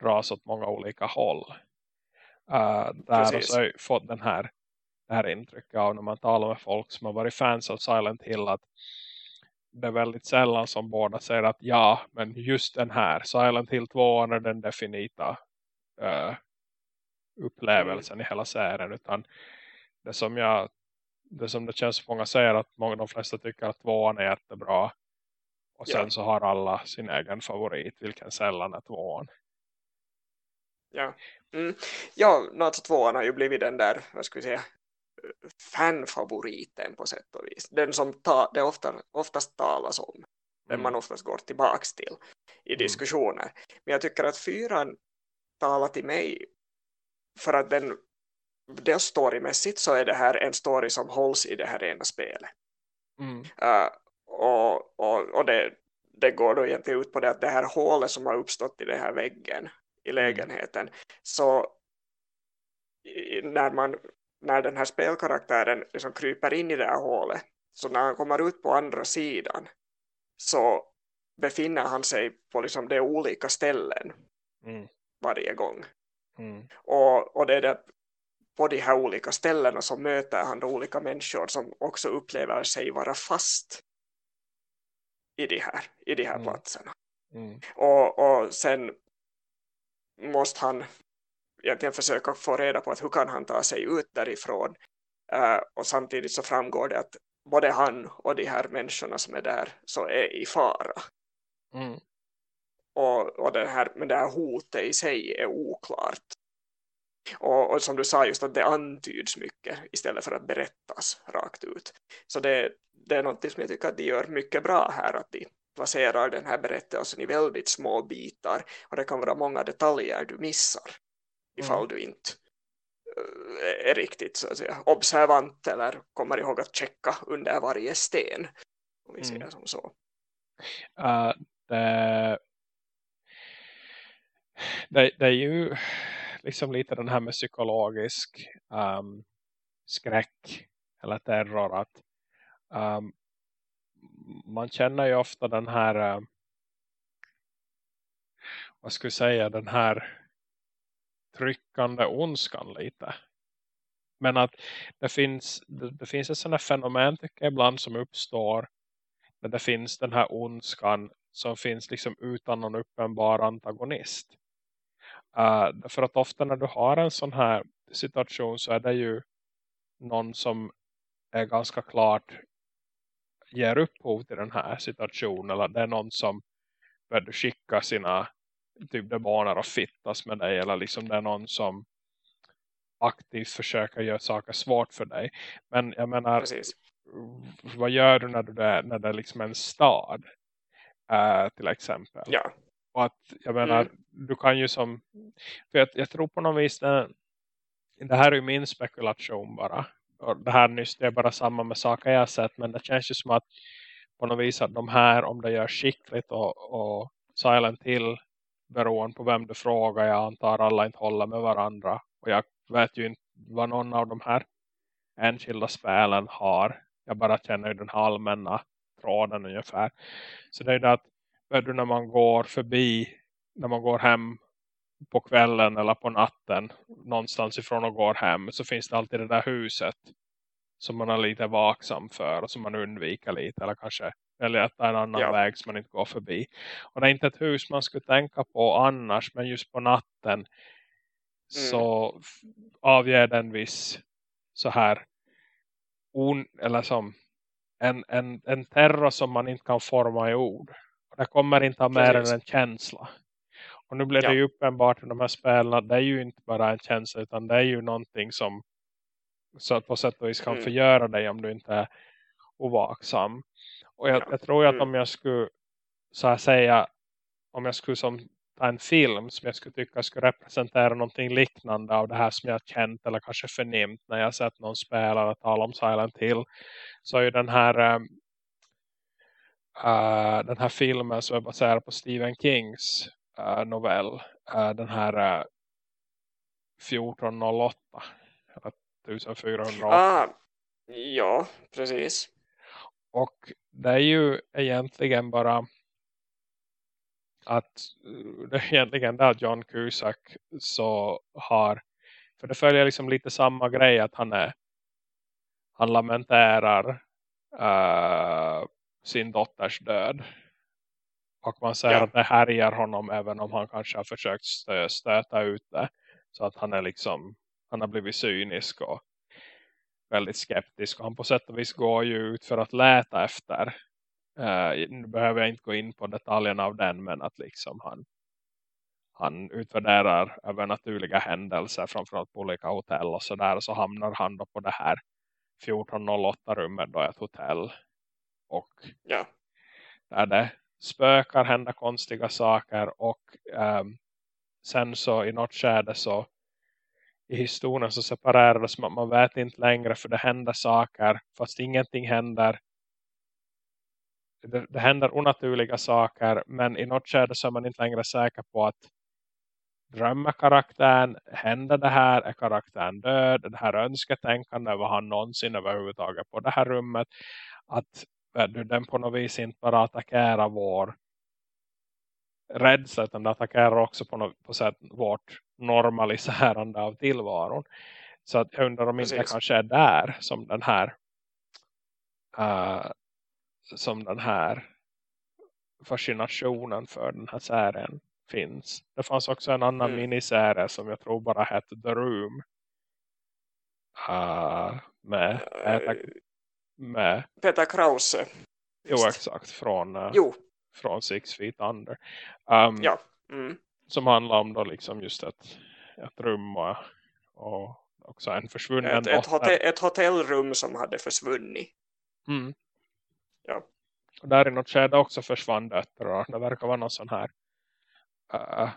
dras åt många olika håll. Uh, där har jag fått den här, det här intrycket av när man talar med folk som har varit fans av Silent Hill att det är väldigt sällan som båda säger att ja, men just den här Silent Hill 2 är den definita uh, upplevelsen mm. i hela serien utan det som jag det som det känns många säger att många, de flesta tycker att tvåan är jättebra. Och sen ja. så har alla sin egen favorit, vilken sällan är tvåan. Ja, mm. ja alltså tvåan har ju blivit den där, vad ska vi säga, fanfavoriten på sätt och vis. Den som ta, det ofta, oftast talas om. Den mm. man oftast går tillbaks till i mm. diskussioner. Mm. Men jag tycker att fyran talar till mig för att den dels storymässigt så är det här en story som hålls i det här ena spelet. Mm. Uh, och och, och det, det går då egentligen ut på det att det här hålet som har uppstått i den här väggen i lägenheten så när, man, när den här spelkaraktären liksom kryper in i det här hålet så när han kommer ut på andra sidan så befinner han sig på liksom de olika ställen mm. varje gång. Mm. Och, och det är det på de här olika ställena så möter han olika människor som också upplever sig vara fast i de här, i de här mm. platserna. Mm. Och, och sen måste han egentligen försöka få reda på att hur kan han ta sig ut därifrån uh, och samtidigt så framgår det att både han och de här människorna som är där så är i fara. Mm. Och, och det här, men det här hotet i sig är oklart. Och, och, som du sa just att det antyds mycket istället för att berättas rakt ut. Så det, det är något som jag tycker att de gör mycket bra här att de placerar den här berättelsen i väldigt små bitar och det kan vara många detaljer du missar ifall mm. du inte eh, är riktigt så att säga, observant eller kommer ihåg att checka under varje sten om vi mm. säger som så. Uh, det, det, det, är ju liksom lite den här med psykologisk um, skräck eller terror att um, man känner ju ofta den här uh, vad ska jag säga den här tryckande ondskan lite. Men att det finns, det, det finns ett sådant här fenomen tycker jag ibland som uppstår när det finns den här ondskan som finns liksom utan någon uppenbar antagonist. Uh, för att ofta när du har en sån här situation så är det ju någon som är ganska klart ger upphov till den här situationen. Eller det är någon som börjar skicka sina typ demoner och fittas med dig. Eller liksom det är någon som aktivt försöker göra saker svårt för dig. Men jag menar, Precis. vad gör du när, du är, när det är liksom en stad? Uh, till exempel. Ja. Och att, jag menar, mm. du kan ju som, för jag, jag tror på något vis, det, det här är ju min spekulation bara. Och det här nyss, det är bara samma med saker jag har sett, men det känns ju som att på något vis att de här, om det gör skickligt och, och Silent Hill beroende på vem du frågar, jag antar alla inte håller med varandra. Och jag vet ju inte vad någon av de här enskilda spelen har. Jag bara känner ju den allmänna tråden ungefär. Så det är det att du när man går förbi, när man går hem på kvällen eller på natten någonstans ifrån och går hem så finns det alltid det där huset som man är lite vaksam för och som man undviker lite eller kanske väljer att ta en annan ja. väg som man inte går förbi. Och det är inte ett hus man skulle tänka på annars men just på natten mm. så avger den viss så här on, eller som en, en, en terror som man inte kan forma i ord. Det kommer inte ha mer än en känsla. Och nu blir det ja. ju uppenbart i de här spelen det är ju inte bara en känsla utan det är ju någonting som så att på sätt och vis kan mm. förgöra dig om du inte är ovaksam. Och jag, jag tror att mm. om jag skulle så här säga om jag skulle som ta en film som jag skulle tycka skulle representera någonting liknande av det här som jag har känt eller kanske förnimt när jag sett någon spelare tala om Silent Hill så är ju den här uh, den här filmen som är baserad på Stephen Kings novell uh, den här 1408 eller 1408 ah, ja, precis. Och det är ju egentligen bara att det är egentligen att John Cusack så har för det följer liksom lite samma grej att han är han lamenterar uh, sin dotters död och man säger ja. att det härjar honom även om han kanske har försökt stö stöta ut det. Så att han är liksom han har blivit cynisk och väldigt skeptisk. Och han på sätt och vis går ju ut för att läta efter. Uh, nu behöver jag inte gå in på detaljerna av den men att liksom han, han utvärderar övernaturliga händelser framförallt på olika hotell och sådär. Så hamnar han då på det här 1408 rummet då ett hotell. Och ja. där det spökar händer konstiga saker och um, sen så i något skärde så i historien så separerades man, man vet inte längre för det händer saker fast ingenting händer. Det, det händer onaturliga saker men i något skede så är man inte längre säker på att drömmer karaktären, händer det här, är karaktären död, det här önsketänkande, var han någonsin överhuvudtaget på det här rummet, att den på något vis inte bara attackerar vår rädsla utan det attackerar också på något på sätt vårt normaliserande av tillvaron. Så att jag undrar om Precis. inte kanske är där som den här uh, som den här fascinationen för den här serien finns. Det fanns också en annan mm. miniserie som jag tror bara hette The Room. Uh, med, med Peter Krause. Jo, exakt. Från, uh, jo. från Six Feet Under. Um, ja. Mm. Som handlar om då liksom just ett, ett rum och, och också en försvunnen ett, ett, hotell, ett hotellrum som hade försvunnit. Mm. Ja. Och där i något skede också försvann döttrar. Det verkar vara någon sån här uh,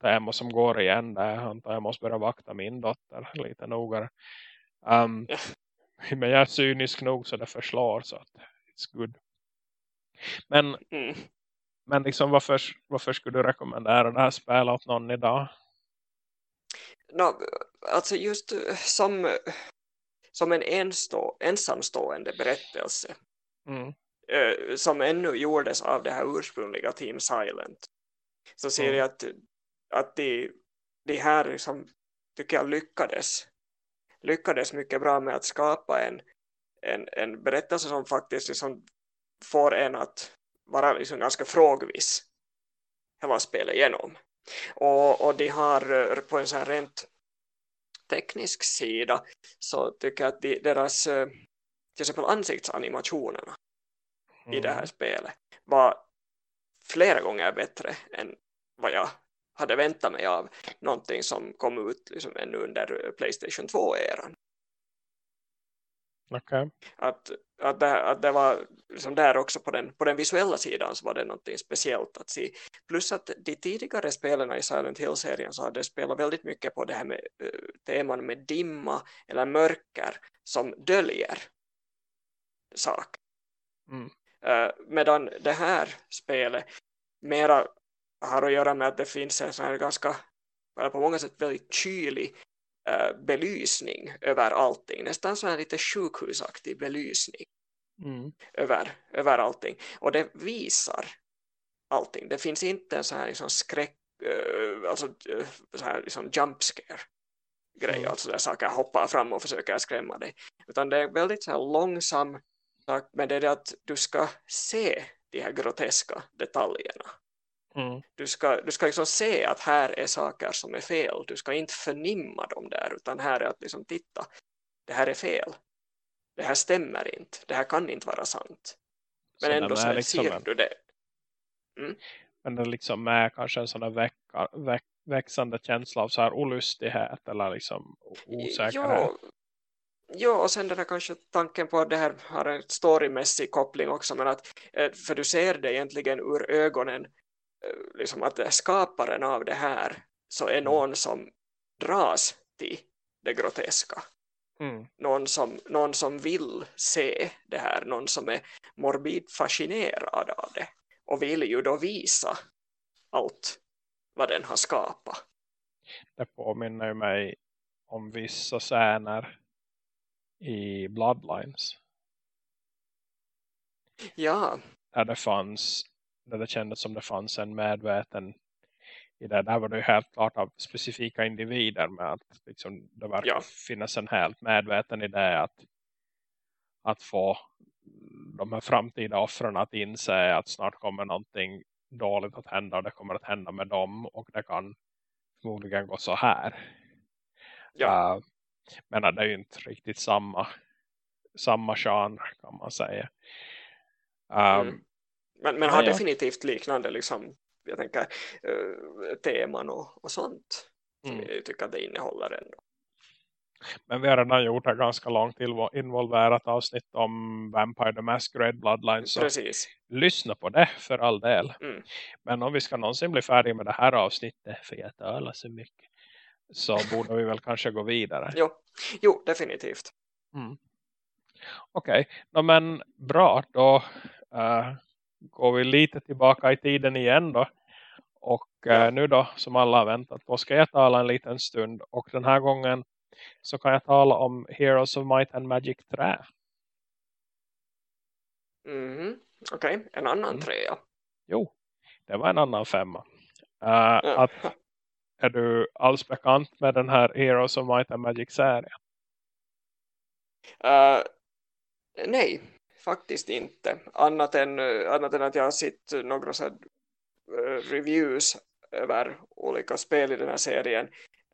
tema som går igen där. Jag antar jag måste börja vakta min dotter lite nogare. Um, men jag är cynisk nog så det förslår så att it's good. Men, mm. men liksom varför, varför skulle du rekommendera det här spelet åt någon idag? No, alltså just eh, som, som en enstå, ensamstående berättelse mm. eh, som ännu gjordes av det här ursprungliga Team Silent så ser mm. jag att, att de, de här liksom, tycker jag lyckades lyckades mycket bra med att skapa en, en, en berättelse som faktiskt liksom får en att vara liksom ganska frågvis hela spelet igenom. Och, och de har eh, på en sån här rent teknisk sida så tycker jag att de, deras eh, till exempel ansiktsanimationerna mm. i det här mm. spelet var flera gånger bättre än vad jag hade väntat mig av någonting som kom ut liksom ännu under Playstation 2-eran. Okay. Att, att, det, att det var liksom där också på den, på den visuella sidan så var det någonting speciellt att se. Plus att de tidigare spelarna i Silent Hill-serien så hade spelat väldigt mycket på det här med uh, teman med dimma eller mörker som döljer sak. Mm. Uh, medan det här spelet mera har att göra med att det finns en sån här ganska på många sätt väldigt kylig uh, belysning över allting. Nästan så här lite sjukhusaktig belysning mm. över, över allting. Och det visar allting. Det finns inte en sån här liksom skräck, uh, alltså uh, så här liksom jump scare grej, mm. alltså där saker hoppar fram och försöker skrämma dig. Utan det är väldigt så här långsam sak, men det är det att du ska se de här groteska detaljerna. Mm. Du ska, du ska liksom se att här är saker som är fel. Du ska inte förnimma dem där utan här är att liksom titta. Det här är fel. Det här stämmer inte. Det här kan inte vara sant. Men så ändå så liksom ser du det. Mm. Men det liksom är kanske en sån där väcka, väck, växande känsla av så här olustighet eller liksom osäkerhet. Ja, ja, och sen den här kanske tanken på att det här har en storymässig koppling också. Men att, eh, för du ser det egentligen ur ögonen liksom att skaparen av det här så är mm. någon som dras till det groteska. Mm. Någon, som, någon som vill se det här, någon som är morbid fascinerad av det och vill ju då visa allt vad den har skapat. Det påminner ju mig om vissa scener i Bloodlines. Ja. Där det fanns där det kändes som det fanns en medveten i det. Där var det ju helt klart av specifika individer med att liksom, det verkar ja. finnas en helt medveten idé att, att få de här framtida offren att inse att snart kommer någonting dåligt att hända och det kommer att hända med dem och det kan förmodligen gå så här. Ja. Uh, men det är ju inte riktigt samma samma genre kan man säga. Um, mm. Men, men har ja, definitivt liknande liksom, jag tänker, uh, teman och, och sånt. Som mm. jag tycker att det innehåller ändå. Men vi har redan gjort ett ganska långt involverat avsnitt om Vampire the Masquerade Bloodlines. Så Precis. lyssna på det för all del. Mm. Men om vi ska någonsin bli färdiga med det här avsnittet, för jag talar så mycket, så borde vi väl kanske gå vidare. Jo, jo definitivt. Mm. Okej, okay. no, men bra. Då uh, går vi lite tillbaka i tiden igen då. Och ja. nu då, som alla har väntat på, ska jag tala en liten stund. Och den här gången så kan jag tala om Heroes of Might and Magic 3. Mm, Okej, okay. en annan mm. trea. Jo, det var en annan femma. Uh, ja. att, är du alls bekant med den här Heroes of Might and Magic-serien? Uh, nej, faktiskt inte. Annat än, annat än att jag har sett några så här, uh, reviews över olika spel i den här serien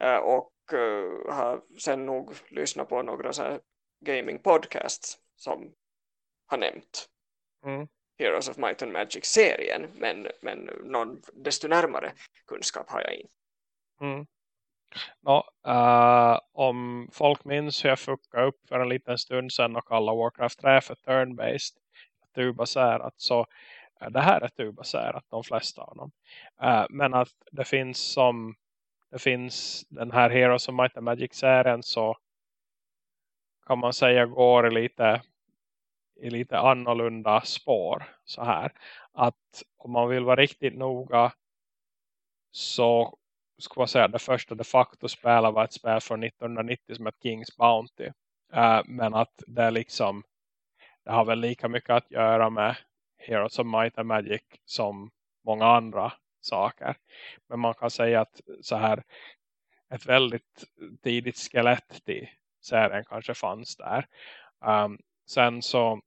uh, och uh, har sen nog lyssnat på några så här gaming podcasts som har nämnt mm. Heroes of Might and Magic-serien men, men någon desto närmare kunskap har jag inte. Mm. No, uh, om folk minns hur jag fuckade upp för en liten stund sedan och kallade Warcraft 3 för turn-based turbaserat så uh, det här är turbaserat de flesta av dem. Uh, men att det finns som det finns den här Heroes of Might and Magic-serien så kan man säga går i lite i lite annorlunda spår så här. Att om man vill vara riktigt noga så skulle jag säga det första de facto spelet var ett spel från 1990 som ett Kings Bounty. Uh, men att det liksom det har väl lika mycket att göra med Heroes of Might and Magic som många andra saker. Men man kan säga att så här ett väldigt tidigt skelett till serien kanske fanns där. Um, sen så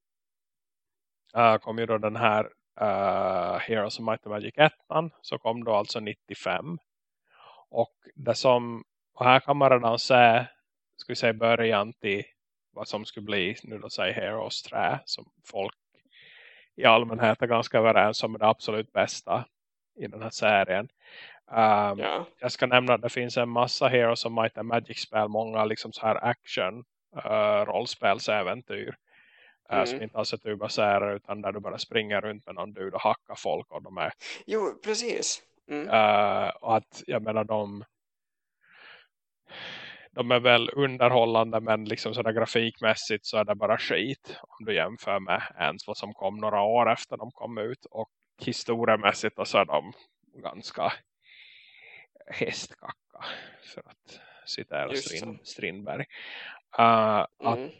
uh, kom ju då den här uh, Heroes of Might and Magic 1 så kom då alltså 95 och det som och här kan man redan se ska vi säga början till vad som skulle bli nu då säger Heroes 3 som folk i allmänhet är ganska överens om det absolut bästa i den här serien. Um, ja. Jag ska nämna att det finns en massa Heroes of Might and Magic-spel, många liksom så här action uh, rollspelsäventyr Äh, mm. som inte alls är turbaserade utan där du bara springer runt med någon dud och hackar folk och de är jo precis mm. uh, och att jag menar de de är väl underhållande men liksom sådär grafikmässigt så är det bara skit om du jämför med ens vad som kom några år efter de kom ut och historiemässigt så är de ganska hästkacka för att citera Strin, Strindberg uh, mm. att,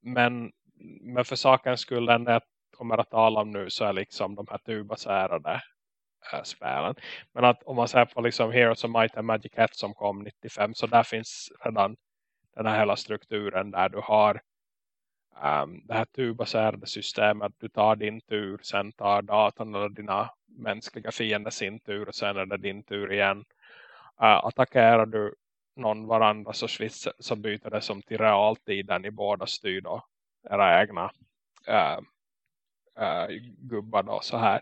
men men för sakens skull den jag kommer att tala om nu så är liksom de här tubaserade äh, spelen. Men att om man ser på liksom Heroes of Might and Magic 1 som kom 95 så där finns redan den här hela strukturen där du har um, det här turbaserade systemet. Du tar din tur, sen tar datorn eller dina mänskliga fiender sin tur och sen är det din tur igen. Uh, attackerar du någon varandra så, så byter det som till realtid där ni båda styr då era egna uh, uh, gubbar då, så här.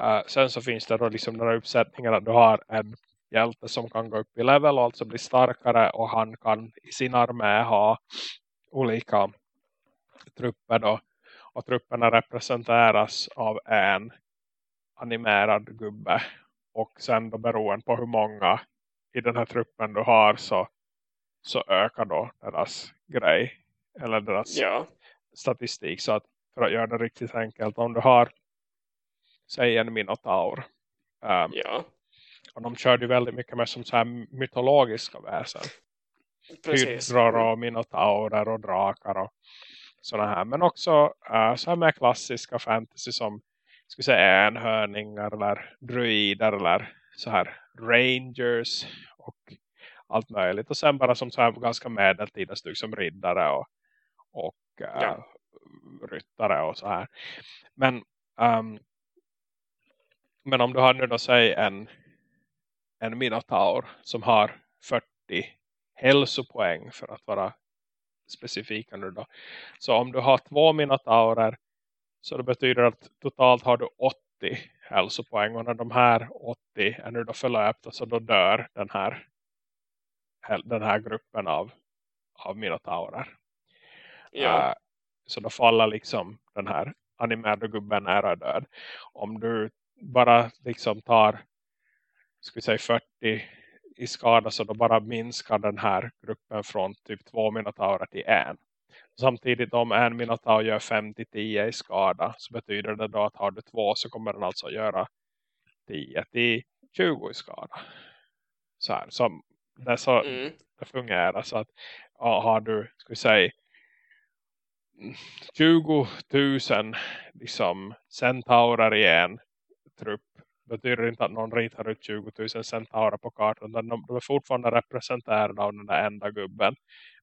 Äh, sen så finns det då liksom några uppsättningar att du har en hjälte som kan gå upp i level och alltså bli starkare och han kan i sin armé ha olika trupper då. Och trupperna representeras av en animerad gubbe. Och sen då beroende på hur många i den här truppen du har så, så ökar då deras grej eller deras ja. statistik. Så att för att göra det riktigt enkelt om du har säg en minotaur um, ja. och de körde väldigt mycket med som så här mytologiska väsen hydror och minotaurer och drakar och sådana här men också uh, så här med klassiska fantasy som ska säga enhörningar eller druider eller så här rangers och allt möjligt och sen bara som så här ganska medeltida styck som riddare och, och ja. uh, ryttare och så här. Men, um, men om du har nu då säg en, en minotaur som har 40 hälsopoäng för att vara specifika nu då. Så om du har två minotaurer så det betyder att totalt har du 80 hälsopoäng och när de här 80 är nu då förlöpta så då dör den här den här gruppen av, av minotaurer. Ja. Uh, så då faller liksom den här animerade gubben nära död. Om du bara liksom tar ska säga 40 i skada så då bara minskar den här gruppen från typ två minotaurer till en. Samtidigt om en minotaur gör 5-10 i skada så betyder det då att har du två så kommer den alltså göra 10 till 20 i skada. Så här, som det, så, Mm. det fungerar. Så att ja, har du, ska vi säga 20 000 liksom, centaurer i en trupp betyder inte att någon ritar ut 20 000 centaurer på kartan. De, de är fortfarande representerade av den där enda gubben.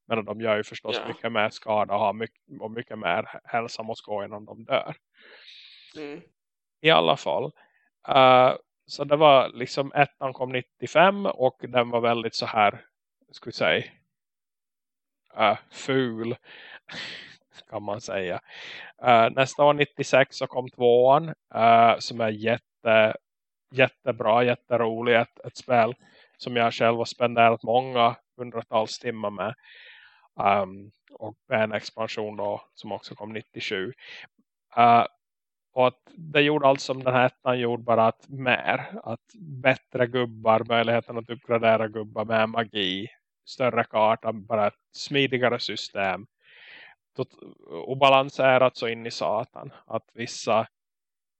Men de gör ju förstås Ja. mycket mer skada och har mycket, och mycket mer hälsa måste gå innan de dör. Mm. I alla fall. eh, så det var liksom ettan kom 95 och den var väldigt så här, ska vi säga, eh, ful kan man säga. Uh, nästa år 96 så kom tvåan uh, som är jätte, jättebra, jätterolig. Ett, ett spel som jag själv har spenderat många hundratals timmar med. Um, och med en expansion då som också kom 97. Uh, eh, och att det gjorde allt som den här ettan gjorde bara att mer. Att bättre gubbar, möjligheten att uppgradera gubbar med magi. Större karta, bara ett smidigare system. Tot- obalanserat så in i satan. Att vissa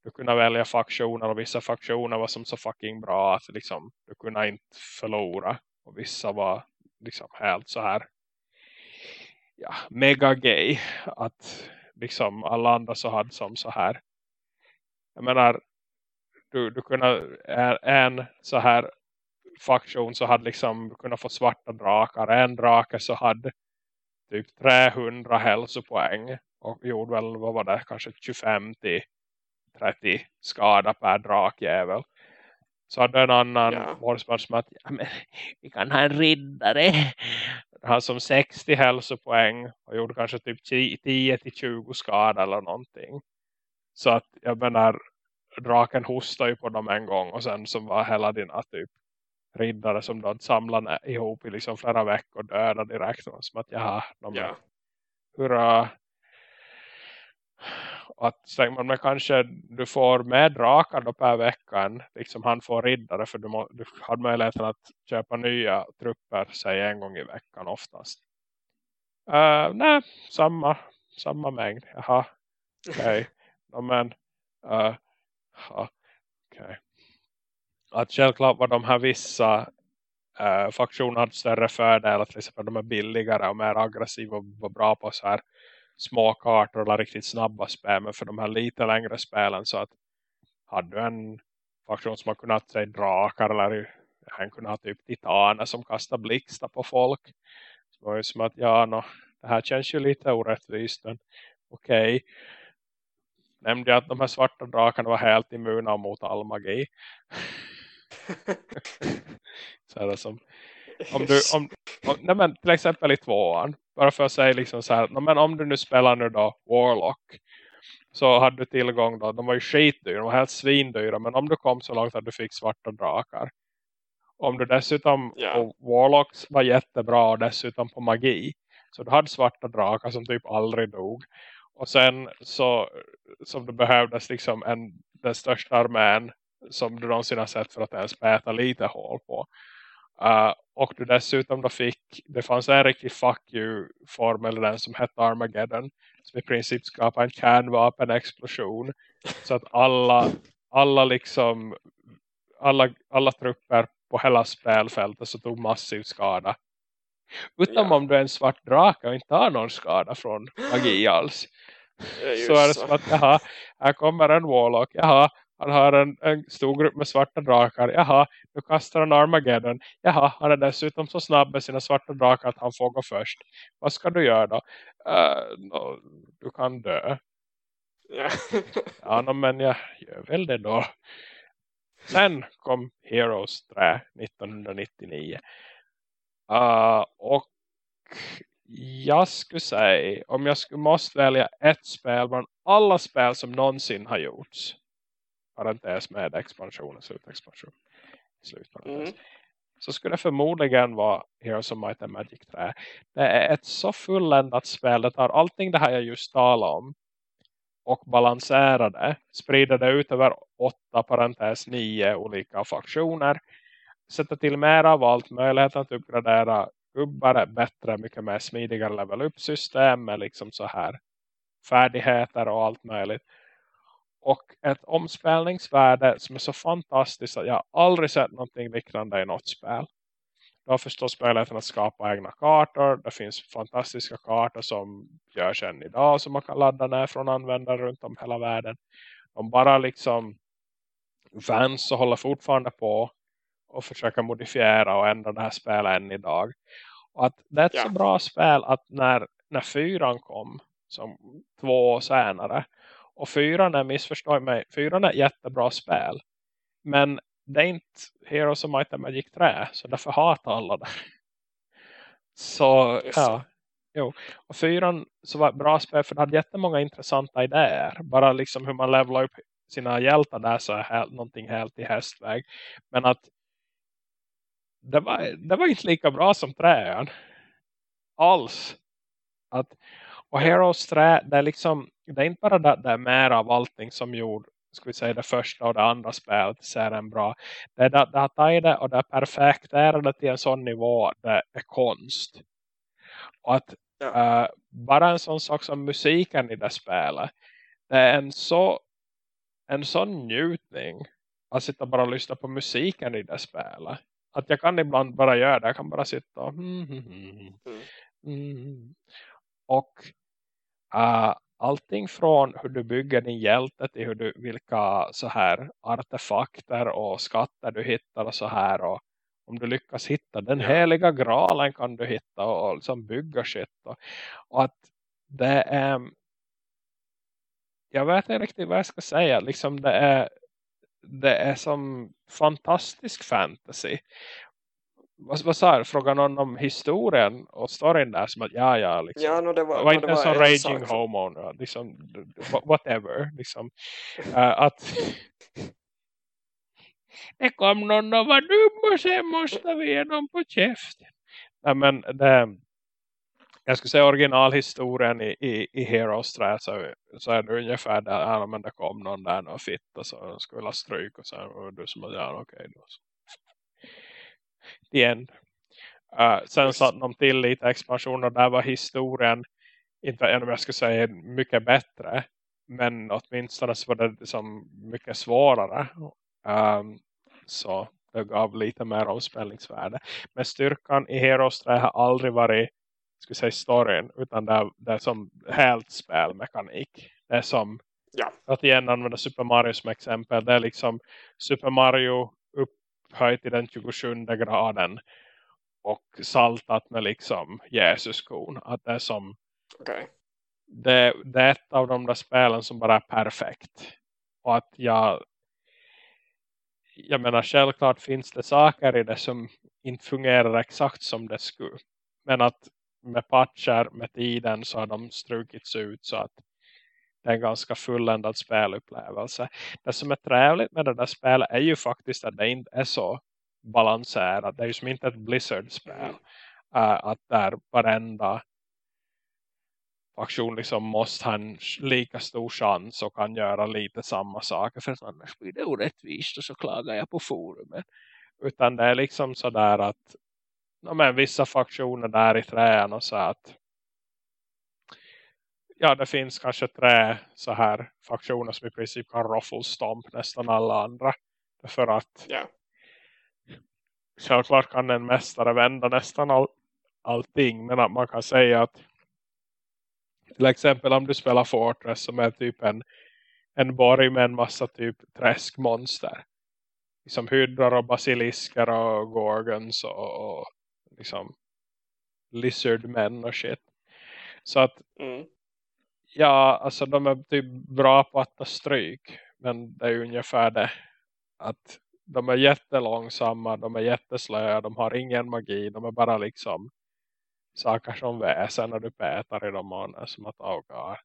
du kunde välja faktioner och vissa faktioner var som så fucking bra att liksom, du kunde inte förlora. Och vissa var liksom helt så här ja, mega gay. Att liksom alla andra så hade som så här. Jag menar, du, du kunde en, så här faktion så hade liksom kunnat få svarta drakar. En drake så hade typ 300 hälsopoäng. Och gjorde väl, vad var det, kanske 25 till 30 skada per drakjävel. Så hade en annan Ja. som att ja, men, vi kan ha en riddare. Han som 60 hälsopoäng och gjorde kanske typ 10 till 20 skada eller någonting. Så att jag menar draken hostade ju på dem en gång och sen som var hela dina typ riddare som då samlade ihop i liksom flera veckor döda direkt. Och som att jaha, de Ja. hurra. Att så tänker man men kanske du får med drakar då per veckan. Liksom han får riddare för du, må, du har möjligheten att köpa nya trupper säg en gång i veckan oftast. Uh, nej, samma, samma mängd. Jaha, okej. Okay. men, uh, okej. Att självklart var de här vissa äh, faktioner hade större fördelar. Till exempel de är billigare och mer aggressiva och var bra på så här små kartor eller riktigt snabba spel. Men för de här lite längre spelen så att hade du en faktion som har kunnat säga drakar eller han kunde ha typ titaner som kastar blixtar på folk. Så var det som att ja, no, det här känns ju lite orättvist men okej. Okay. Nämnde jag att de här svarta drakarna var helt immuna mot all magi. så är det som om du, om, om, nej men, till exempel i tvåan bara för att säga liksom så här, men om du nu spelar nu då Warlock så hade du tillgång då, de var ju skitdyra, de var helt svindyra men om du kom så långt att du fick svarta drakar. Om du dessutom Ja. och Warlocks var jättebra och dessutom på magi så du hade svarta drakar som typ aldrig dog. Och sen så som du behövdes liksom en, den största armén som du någonsin har sett för att ens päta lite hål på. Uh, och du dessutom då fick, det fanns en riktig fuck you formel den som hette Armageddon som i princip skapade en kärnvapenexplosion. Så att alla, alla liksom alla, alla trupper på hela spelfältet så tog massiv skada. Utom Ja. om du är en svart drake och inte har någon skada från magi alls. Ja, så är det som att jaha, här kommer en Warlock jaha, han har en, en stor grupp med svarta drakar. Jaha, nu kastar han Armageddon. Jaha, han är dessutom så snabb med sina svarta drakar att han får gå först. Vad ska du göra då? Uh, no, du kan dö. Ja. Ja, no, men jag gör väl det då. Sen kom Heroes 3 1999. Uh, och jag skulle säga, om jag skulle måste välja ett spel bland alla spel som någonsin har gjorts parentes med expansion och slutexpansion. Slutparentes. Mm. Så skulle det förmodligen vara Heroes of Might and Magic 3. Det är ett så fulländat spel. Det tar allting det här jag just talade om. Och balanserar det. Sprider det ut över åtta parentes nio olika faktioner. Sätter till mer av allt. Möjligheten att uppgradera gubbar bättre. Mycket mer smidigare level up system. Med liksom så här färdigheter och allt möjligt. Och ett omspelningsvärde som är så fantastiskt att jag aldrig sett någonting liknande i något spel. Du har förstås möjligheten att skapa egna kartor. Det finns fantastiska kartor som görs än idag som man kan ladda ner från användare runt om hela världen. De bara liksom Vans och håller fortfarande på och försöka modifiera och ändra det här spelet än idag. Och att det är ett ja. så bra spel att när, när fyran kom som två år senare och fyran är, missförstår mig, fyran är jättebra spel. Men det är inte Heroes of Might and Magic 3 så därför hatar alla det. Så ja, jo. Och fyran så var ett bra spel för det hade jättemånga intressanta idéer. Bara liksom hur man levlar upp sina hjältar där så är helt, någonting helt i hästväg. Men att det var, det var inte lika bra som träan. Alls. Att, och Heroes 3, det är liksom det är inte bara det, det är mer av allting som gjorde ska vi säga det första och det andra spelet serien bra. Det, det, det har tagit det och det är perfekt det är det till en sån nivå det är konst. Och att ja. uh, bara en sån sak som musiken i det spelet det är en så en sån njutning att sitta bara och lyssna på musiken i det spelet. Att jag kan ibland bara göra det. Jag kan bara sitta och mm, mm, mm. och uh, allting från hur du bygger din hjälte till hur du, vilka så här artefakter och skatter du hittar och så här och om du lyckas hitta den ja. heliga gralen kan du hitta och, och liksom bygga shit och, och att det är jag vet inte riktigt vad jag ska säga liksom det är det är som fantastisk fantasy vad, vad sa du? Frågan om, historien och storyn där som att ja ja liksom. Ja, no, det var, var inte en sån raging homo liksom, whatever liksom. Uh, att det kom någon och var dum och sen måste vi ge dem på käften. Nej men det jag skulle säga originalhistorien i, i, i Heroes 3 så, så är det ungefär där ja, men det kom någon där och fitta så skulle ha stryk och sen och du som att ja okej okay, då the end. Uh, sen satt de till lite expansion och där var historien inte än om jag skulle säga mycket bättre. Men åtminstone så var det liksom mycket svårare. Um, så det gav lite mer omspelningsvärde. Men styrkan i Heroes 3 har aldrig varit skulle säga storyn. Utan det är, det är som helt spelmekanik. Det är som ja. att igen använda Super Mario som exempel. Det är liksom Super Mario upphöjt i den 27 graden och saltat med liksom Jesus-kon. Att det är som okay. det, det, är ett av de där spelen som bara är perfekt. Och att jag jag menar självklart finns det saker i det som inte fungerar exakt som det skulle. Men att med patcher med tiden så har de strukits ut så att det är en ganska fulländad spelupplevelse. Det som är trevligt med det där spelet är ju faktiskt att det inte är så balanserat. Det är ju som inte ett Blizzard-spel. Uh, att där varenda faktion liksom måste ha en lika stor chans och kan göra lite samma saker. För annars blir det orättvist och så klagar jag på forumet. Utan det är liksom sådär att ja, men, vissa faktioner där i trän och så att ja, det finns kanske tre så här faktioner som i princip kan roffelstomp nästan alla andra. För att yeah. självklart kan en mästare vända nästan all, allting. Men att man kan säga att till exempel om du spelar Fortress som är typ en, en borg med en massa typ träskmonster. Liksom hydrar och basilisker och gorgons och, och liksom lizardmän och shit. Så att mm ja, alltså de är typ bra på att ta stryk. Men det är ungefär det. Att de är jättelångsamma, de är jätteslöa, de har ingen magi. De är bara liksom saker som väsen när du petar i dem. Och är som att, God.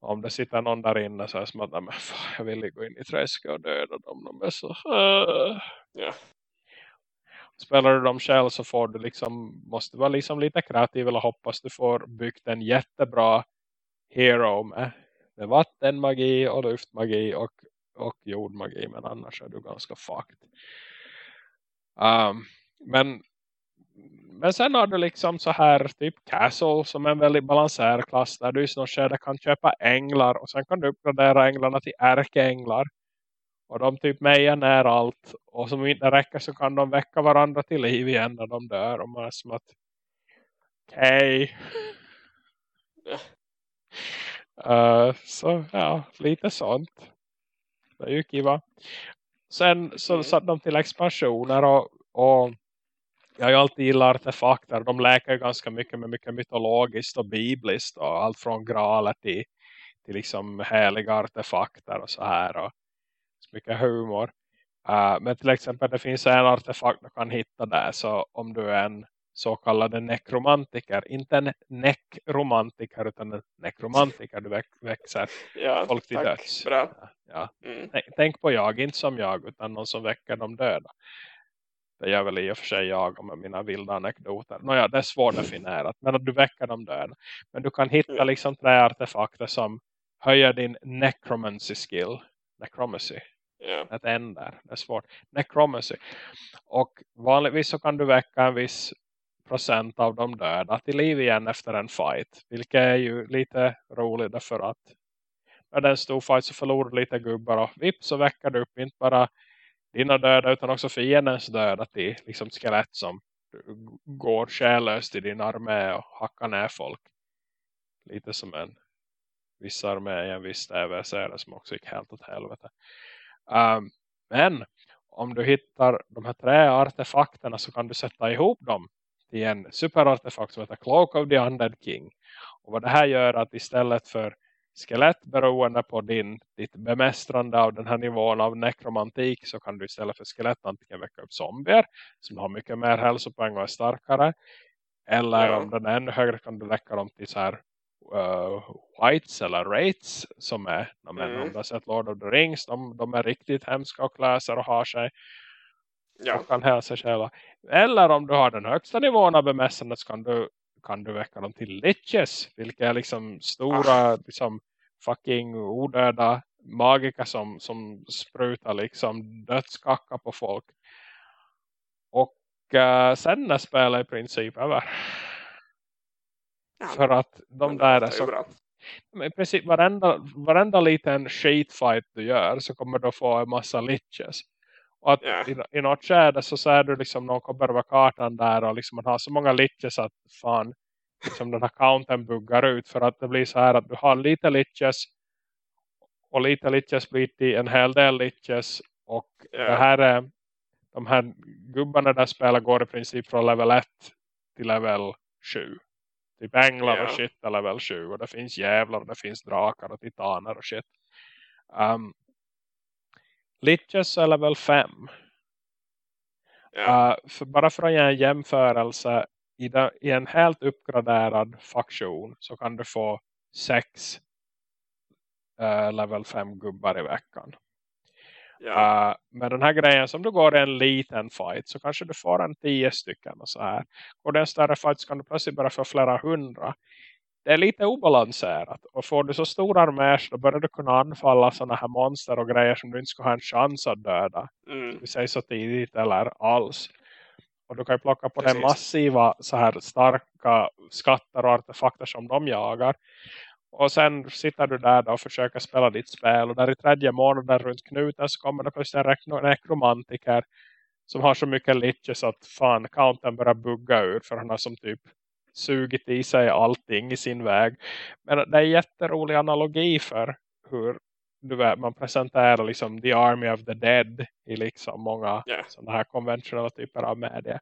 Om det sitter någon där inne så är det som att men fan, jag vill gå in i träsket och döda dem. De är så... Uh. Yeah. Spelar du dem själv så får du liksom, måste vara liksom lite kreativ eller hoppas du får byggt en jättebra hero eh, med, med vattenmagi och luftmagi och, och jordmagi. Men annars är du ganska fucked. Um, men men sen har du liksom så här typ Castle som är en väldigt balanserad klass där du i något skede kan köpa änglar och sen kan du uppgradera änglarna till ärkeänglar. Och de typ mejar ner allt. Och som inte räcker så kan de väcka varandra till liv igen när de dör. Och man är som att okej. Okay. Uh, så ja, lite sånt. Det är ju kiva. Sen så mm. satt de till expansioner och, och jag har ju alltid gillat artefakter. De läker ganska mycket med mycket mytologiskt och bibliskt. Och allt från graler till, till liksom heliga artefakter och så här. Och så mycket humor. Uh, men till exempel det finns en artefakt du kan hitta där. Så om du är en så kallade nekromantiker. Inte en nekromantiker utan en nekromantiker. Du växer ja, folk till tack. döds. Bra. Ja. Mm. Tänk på jag, inte som jag utan någon som väcker de döda. Det gör väl i och för sig jag med mina vilda anekdoter. Nåja, det är svårdefinierat. Men att du väcker dem döda. Men du kan hitta liksom tre artefakter som höjer din necromancy skill. Necromancy. Yeah. Ett N där. Det är svårt. Necromancy. Och vanligtvis så kan du väcka en viss procent av de döda till liv igen efter en fight. Vilket är ju lite roligt därför att när det är en stor fight så förlorar du lite gubbar och vips så väcker du upp inte bara dina döda utan också fiendens döda till liksom skelett som går kärlöst i din armé och hackar ner folk. Lite som en viss armé i en viss tv-serie som också gick helt åt helvete. Um, men om du hittar de här tre artefakterna så kan du sätta ihop dem till en superartefakt som heter Cloak of the Undead King. Och vad det här gör att istället för skelett beroende på din, ditt bemästrande av den här nivån av nekromantik så kan du istället för skelett antingen väcka upp zombier som har mycket mer hälsopoäng och är starkare. Eller ja. om den är ännu högre kan du läcka dem till så här uh, whites eller rates som är, mm. om du har sett Lord of the Rings, de, de är riktigt hemska och klöser och har sig ja. och kan hälsa själva. Eller om du har den högsta nivån av bemästrandet så kan du kan du väcka dem till liches. Vilka är liksom stora ah. liksom, fucking odöda magiker som, som sprutar liksom dödskacka på folk. Och uh, sen är spelet i princip över. Ja, För att de där är så... Men i princip varenda, varenda liten shitfight du gör så kommer du få en massa liches. Och att yeah. i, i något skede så ser du liksom någon kommer över kartan där och liksom man har så många liches att fan liksom den här counten buggar ut för att det blir så här att du har lite liches och lite liches blir till en hel del liches och yeah. det här är de här gubbarna där spelar går i princip från level 1 till level 7. Typ änglar yeah. och shit är level 7 och det finns jävlar och det finns drakar och titaner och shit. Um, Liches är level 5. Ja. Uh, för bara för att ge en jämförelse i, den, i, en helt uppgraderad faktion så kan du få 6 uh, eh, level 5 gubbar i veckan. Ja. Uh, med den här grejen som du går i en liten fight så kanske du får en 10 stycken och så här. Går det en större fight så kan du plötsligt bara få flera hundra det är lite obalanserat. Och får du så stor armé så börjar du kunna anfalla sådana här monster och grejer som du inte ska ha en chans att döda. Mm. Vi säger så tidigt eller alls. Och du kan ju plocka på den massiva så här starka skatter och artefakter som de jagar. Och sen sitter du där och försöker spela ditt spel. Och där i tredje månaden runt knuten så kommer det plötsligt en nekromantiker som har så mycket liches att fan counten börjar bugga ur. För han har som typ sugit i sig allting i sin väg. Men det är en jätterolig analogi för hur du vet, man presenterar liksom The Army of the Dead i liksom många yeah. sådana här konventionella typer av media.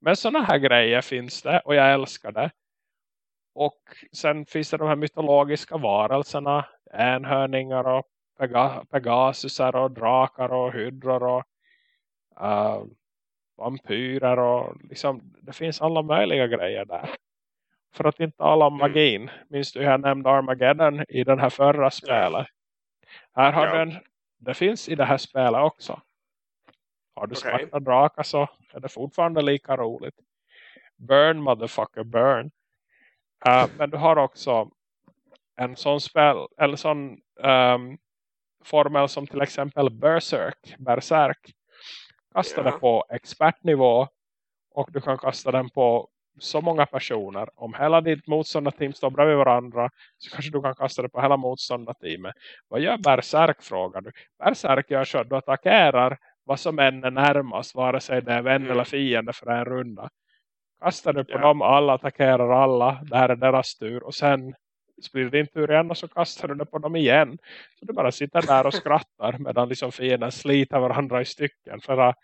Men sådana här grejer finns det och jag älskar det. Och sen finns det de här mytologiska varelserna, enhörningar och pegasusar och drakar och hydror och uh, vampyrer och liksom, det finns alla möjliga grejer där. För att inte tala om mm. magin. Minns du jag nämnde Armageddon i den här förra spelet? Här har ja. du en, det finns i det här spelet också. Har du okay. svarta drakar så är det fortfarande lika roligt. Burn motherfucker burn. Uh, men du har också en sån spel eller sån um, formel som till exempel Berserk. Berserk kastade ja. på expertnivå Och du kan kasta den på så många personer. Om hela ditt motståndarteam står bredvid varandra så kanske du kan kasta det på hela motståndarteamet. Vad gör Berserk frågar du? Berserk gör så att du attackerar vad som än är närmast. Vare sig det är vän mm. eller fiende för en runda. Kastar du på yeah. dem alla, attackerar alla. Det här är deras tur. Och sen blir din tur igen och så kastar du det på dem igen. Så du bara sitter där och skrattar medan liksom fienden sliter varandra i stycken. För att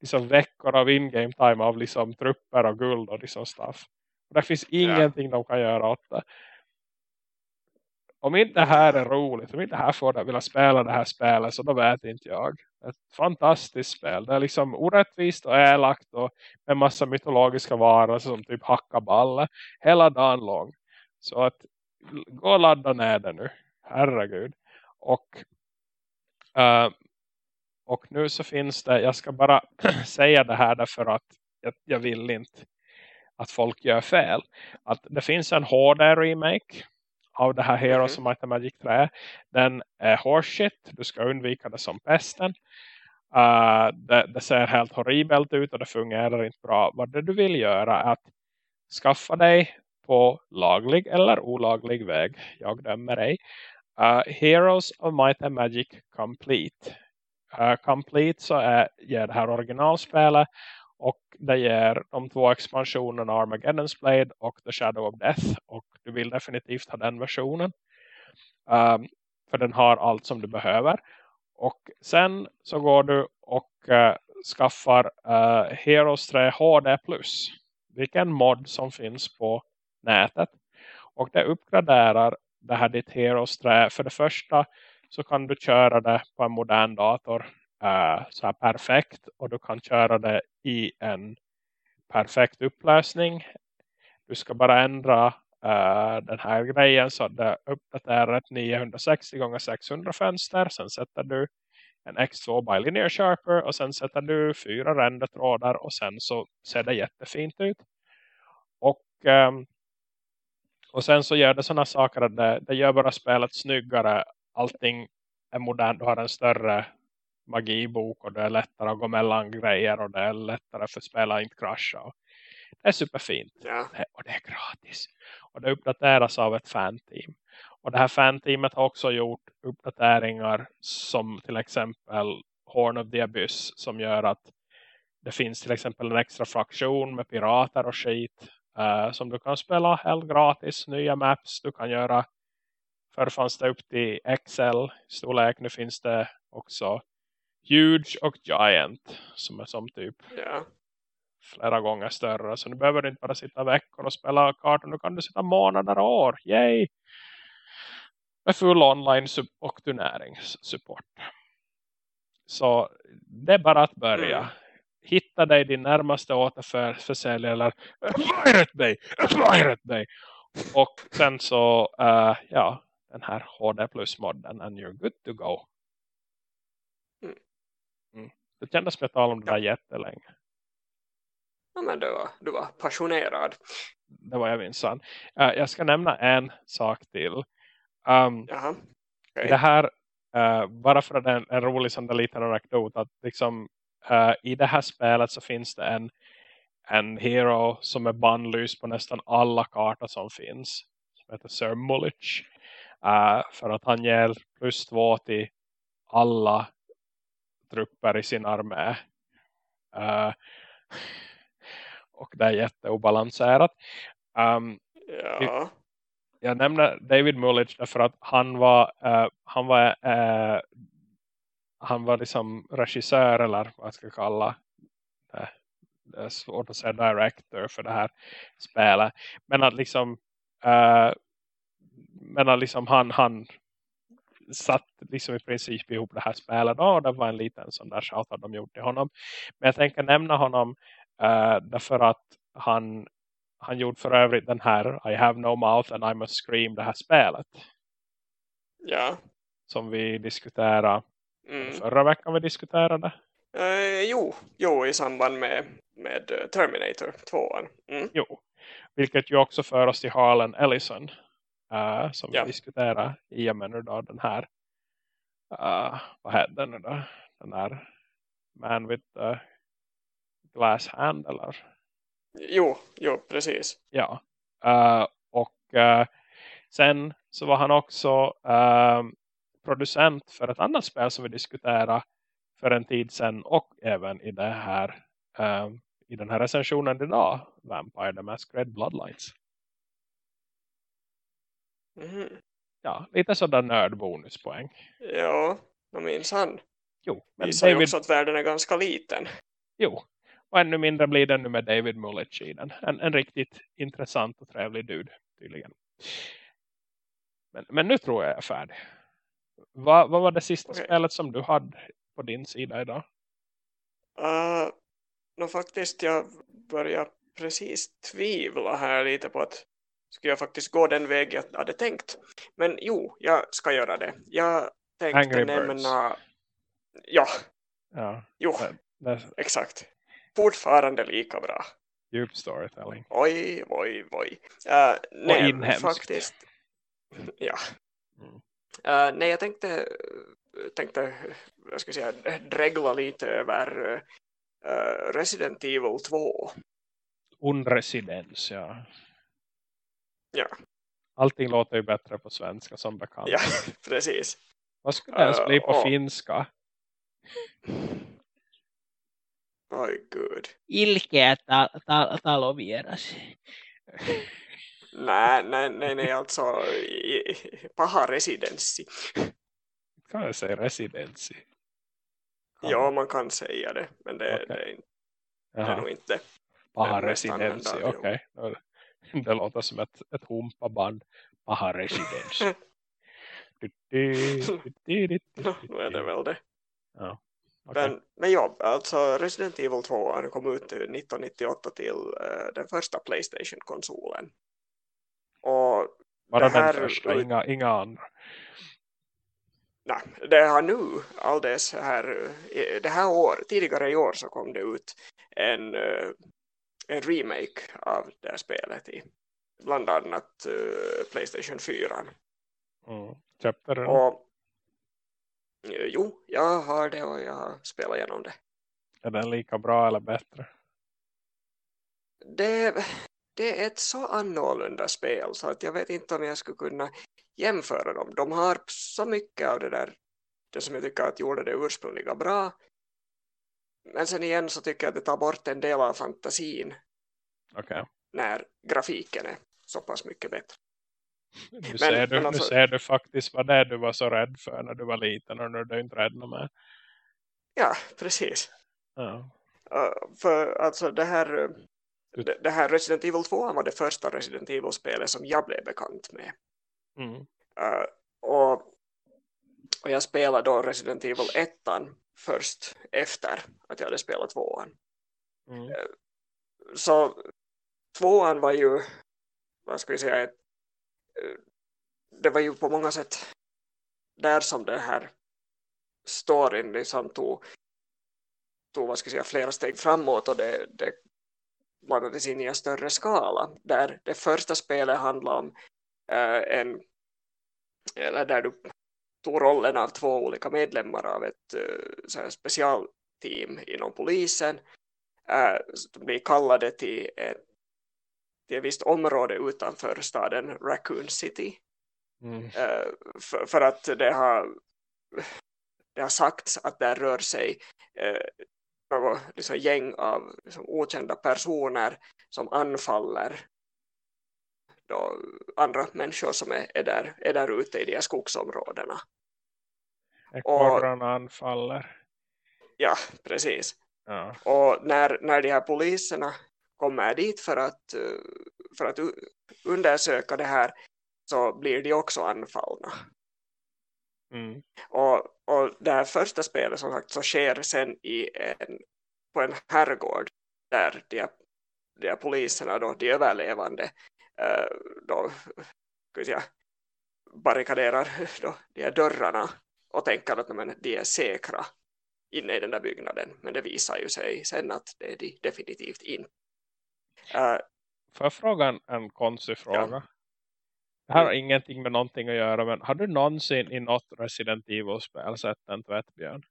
liksom veckor av in-game time av liksom trupper och guld och liksom stuff. Och det finns ingenting yeah. de kan göra åt det. Om inte det här är roligt, om inte det här får dig vilja spela det här spelet så då vet inte jag. Ett fantastiskt spel. Det är liksom orättvist och elakt och med massa mytologiska varelser som typ hackaballe hela dagen lång. Så att gå och ladda ner det nu. Herregud. Och uh, och nu så finns det, jag ska bara säga det här därför att jag, jag, vill inte att folk gör fel. Att det finns en hårdare remake av det här Heroes mm. of Might and Magic 3. Den är horseshit, du ska undvika det som pesten. Uh, det, det, ser helt horribelt ut och det fungerar inte bra. Vad det du vill göra är att skaffa dig på laglig eller olaglig väg. Jag dömer dig. Uh, Heroes of Might and Magic Complete uh, Complete så är, ger det här originalspelet och det ger de två expansionerna Armageddon's Blade och The Shadow of Death och du vill definitivt ha den versionen um, för den har allt som du behöver och sen så går du och uh, skaffar uh, Heroes 3 HD+. Vilken mod som finns på nätet. Och det uppgraderar det här ditt Heroes 3 för det första så kan du köra det på en modern dator uh, så här perfekt och du kan köra det i en perfekt upplösning. Du ska bara ändra uh, den här grejen så att det uppdaterar ett 960 x 600 fönster. Sen sätter du en X2 by linear sharper och sen sätter du fyra rendertrådar och sen så ser det jättefint ut. Och um, och sen så gör det sådana saker att det, det gör bara spelet snyggare allting är modernt. Du har en större magibok och det är lättare att gå mellan grejer och det är lättare för att spela inte krascha. Det är superfint. Ja. Och det är gratis. Och det uppdateras av ett fanteam. Och det här fanteamet har också gjort uppdateringar som till exempel Horn of the Abyss som gör att det finns till exempel en extra fraktion med pirater och skit uh, som du kan spela helt gratis. Nya maps, du kan göra Förr fanns det upp till XL storlek. Nu finns det också Huge och Giant. Som är som typ yeah. flera gånger större. Så nu behöver du inte bara sitta veckor och spela kartor. Nu kan du sitta månader och år. Yay! Med full online och turneringssupport. Så det är bara att börja. Mm. Hitta dig din närmaste återförsäljare eller Pirate Bay! Pirate Bay! Och sen så, uh, ja, den här HD plus modden and you're good to go. Mm. mm. Det kändes som att jag talade om det där jättelänge. Ja, men du var, du var passionerad. Det var jag minsann. Uh, jag ska nämna en sak till. Um, Jaha. Okay. Det här, uh, bara för att det är en, en rolig sån där liten anekdot. Att liksom, uh, I det här spelet så finns det en, en hero som är bannlyst på nästan alla kartor som finns. Som heter Sir Mullich. Uh, för att han ger plus två till alla trupper i sin armé. Uh, och det är jätteobalanserat. Um, ja. Jag nämner David Mullage därför att han var uh, han var uh, han var liksom regissör eller vad ska jag kalla det, det är svårt att säga director för det här spelet. Men att liksom uh, men liksom han, han satt liksom i princip ihop det här spelet och det var en liten sån där shout de gjort till honom. Men jag tänker nämna honom uh, därför att han, han gjorde för övrigt den här I have no mouth and I must scream det här spelet. Ja. Som vi diskuterade mm. förra veckan vi diskuterade. Uh, jo, jo, i samband med, med Terminator 2. Mm. Jo, vilket ju också för oss till Harlan Ellison uh, som ja. vi diskuterar i och med nu då den här uh, vad heter den nu då? Den här Man with the Glass Hand eller Jo, jo, precis. Ja. Uh, och sen så var han också producent för ett annat spel som vi diskuterade för en tid sedan och även i det här i den här recensionen idag Vampire the Masquerade Bloodlines. Mm. Ja, lite sådär nördbonuspoäng. Ja, jag minns han. Jo, men Visar David... också att världen är ganska liten. Jo, och ännu mindre blir det nu med David Mullich i den. En, en riktigt intressant och trevlig dude tydligen. Men, men nu tror jag jag är färdig. Vad, vad var det sista okay. spelet som du hade på din sida idag? Uh, no, faktiskt jag börjar precis tvivla här lite på att ska jag faktiskt gå den väg jag hade tänkt. Men jo, jag ska göra det. Jag tänkte Angry nämna... Ja. ja. Jo, det, exakt. Fortfarande lika bra. Djup storytelling. Oj, oj, oj. Uh, nej, faktiskt. Ja. Mm. Uh, nej, jag tänkte, tänkte jag ska säga, dregla lite över uh, Resident Evil 2. Unresidens, ja. Ja. Allting låter ju bättre på svenska som bekant. Ja, precis. Vad skulle det ens bli på uh, finska? Oj, gud. Ilkeä ta ta talovieras. Nej, nej, nej, nej, alltså paha residenssi. Kan jag säga residensi? Ja, man kan säga det, men det, okay. det, är, det är nog inte. Paha residensi, okej. Okay. Det låter som ett, ett humpaband. Paha residens. Nu är det väl det. Ja. Okay. Men, men ja, alltså Resident Evil 2 kom ut 1998 till uh, den första Playstation-konsolen. Och Bara här, den första, inga, inga andra. Nej, det har nu alldeles här, det här år, tidigare i år så kom det ut en, eh, en remake av det här spelet i bland annat uh, Playstation 4. Mm. Köpte du och, Jo, jag har det och jag har spelat igenom det. Är den lika bra eller bättre? Det, det är ett så annorlunda spel så att jag vet inte om jag skulle kunna jämföra dem. De har så mycket av det där det som jag tycker att gjorde det ursprungliga bra. Men sen igen så tycker jag att det tar bort en del av fantasin. Okay. När grafiken är så pass mycket bättre. Nu, men, ser du, alltså, nu ser du faktiskt vad det är du var så rädd för när du var liten och nu är du inte rädd mer. Ja, precis. Ja. Uh, för alltså det här det, här Resident Evil 2 var det första Resident Evil-spelet som jag blev bekant med. Mm. Uh, och, och jag spelade då Resident Evil 1 först efter att jag hade spelat 2 mm. uh, Så tvåan var ju vad ska vi säga ett, uh, det var ju på många sätt där som det här storyn liksom tog, tog vad ska jag säga, flera steg framåt och det, det laddades in i en större skala där det första spelet handlade om äh, en eller där du tog rollen av två olika medlemmar av ett äh, specialteam inom polisen äh, de blir kallade till ett, till ett visst område utanför staden Raccoon City mm. för, för, att det har det har sagts att där rör sig något liksom, gäng av liksom, okända personer som anfaller då andra människor som är, är, där, är där ute i de här skogsområdena. Ekorrarna anfaller. Ja, precis. Ja. Och när, när de här poliserna kommer dit för att, för att undersöka det här så blir de också anfallna. Mm. Och, och det här första spelet som sagt så sker sen i en, på en herrgård där de, de poliserna då, de överlevande uh, då, ska säga, barrikaderar då, de här dörrarna och tänker att men, de är säkra inne i den där byggnaden. Men det visar ju sig sen att det är de definitivt inte. Uh, Får jag fråga en, en konstig fråga? Ja. Det här har ingenting med någonting att göra. Men har du någonsin i något Resident Evil-spel sett en tvättbjörn?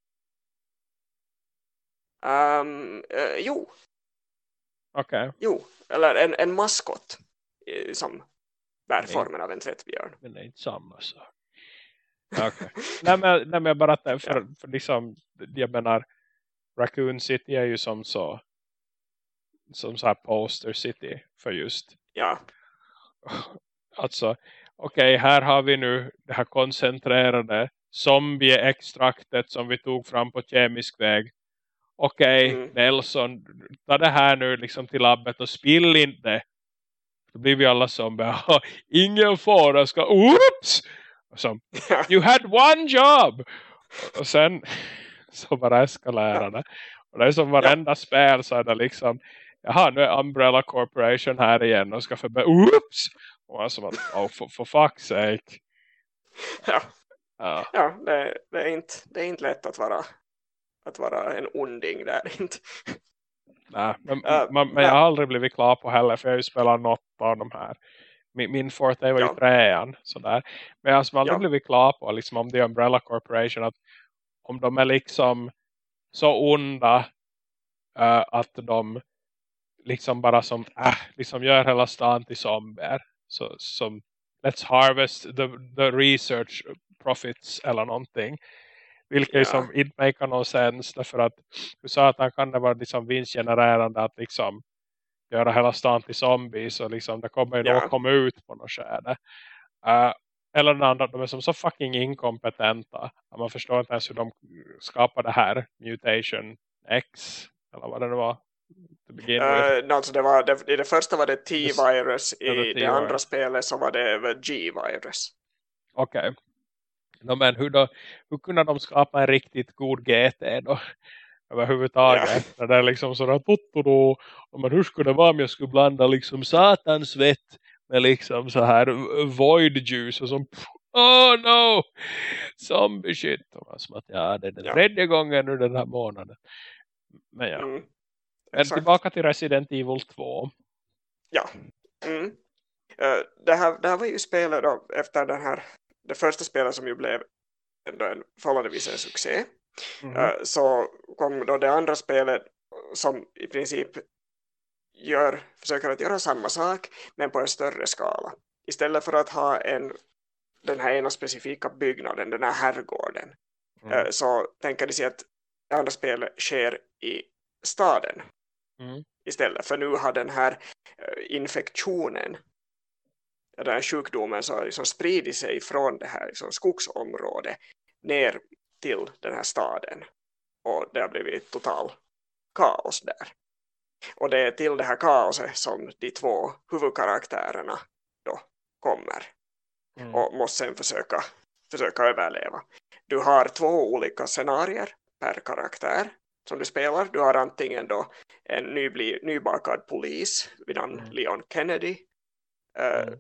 Um, uh, jo. Okej, Jo, eller en, en maskot eh, som bär Nej. formen av en tvättbjörn. men det är inte samma sak. Okej. nej, men, nej men jag bara för, för liksom, jag menar Raccoon City är ju som så som så här poster city för just Ja, alltså okej här har vi nu det här koncentrerade zombie-extraktet som vi tog fram på kemisk väg. Okej Mm. Nelson ta det här nu liksom till labbet och spill inte. Då blir vi alla som bara ingen fara ska oops! Ja, you had one job! Och sen så bara eskalerar det. Och det är som varenda spel så är det liksom jaha nu är Umbrella Corporation här igen och ska förbe oops och som att oh for, for fuck's sake ja, ja ja det, det, är inte, det är inte lätt att vara, att vara en onding där. Inte. nej, men, Äh, man, men jag har aldrig blivit klar på heller för jag har ju spelat något av de här min, min forte var ju Ja. trean sådär. men jag har aldrig Ja. blivit klar på liksom om det är Umbrella Corporation att om de är liksom så onda eh, att de liksom bara som äh, liksom gör hela stan till zombier så som let's harvest the, the research profits eller någonting vilket Ja. som inte make någon sens därför att du sa att han kan det vara liksom vinstgenererande att liksom göra hela stan till zombies och liksom det kommer ju Ja. nog komma ut på något skede Eh, eller den andra, de är som så fucking inkompetenta man förstår inte ens hur de skapar det här mutation X eller vad det nu var. Uh, alltså det var, det, I det första var det T-virus, Ja, i det andra spelet så var det G-virus. Okej. No, men hur, då, hur kunde de skapa en riktigt god GT då? Överhuvudtaget. När det är liksom sådär då. Men hur skulle det vara om jag skulle blanda liksom satans vett med liksom så här void juice och som oh no zombie shit. Och som att ja det är den Ja. tredje gången nu den här månaden. Men ja. Mm. Exakt. tillbaka till Resident Evil 2. Ja. Mm. Eh, det, här, det här var ju spelet då efter den här, det första spelet som ju blev ändå en förhållandevis en succé. Mhm. Eh, så kom då det andra spelet som i princip gör, försöker att göra samma sak men på en större skala. Istället för att ha en, den här ena specifika byggnaden, den här herrgården, Mm. eh, så tänker de sig att det andra spelet sker i staden Mm. istället. För nu har den här eh, infektionen, den här sjukdomen så har liksom spridit sig från det här liksom skogsområdet ner till den här staden. Och det har blivit total kaos där. Och det är till det här kaoset som de två huvudkaraktärerna då kommer Mm. och måste sen försöka, försöka överleva. Du har två olika scenarier per karaktär som du spelar. Du har antingen då en nybli, nybakad polis vid namn Mm. Leon Kennedy eh, Mm.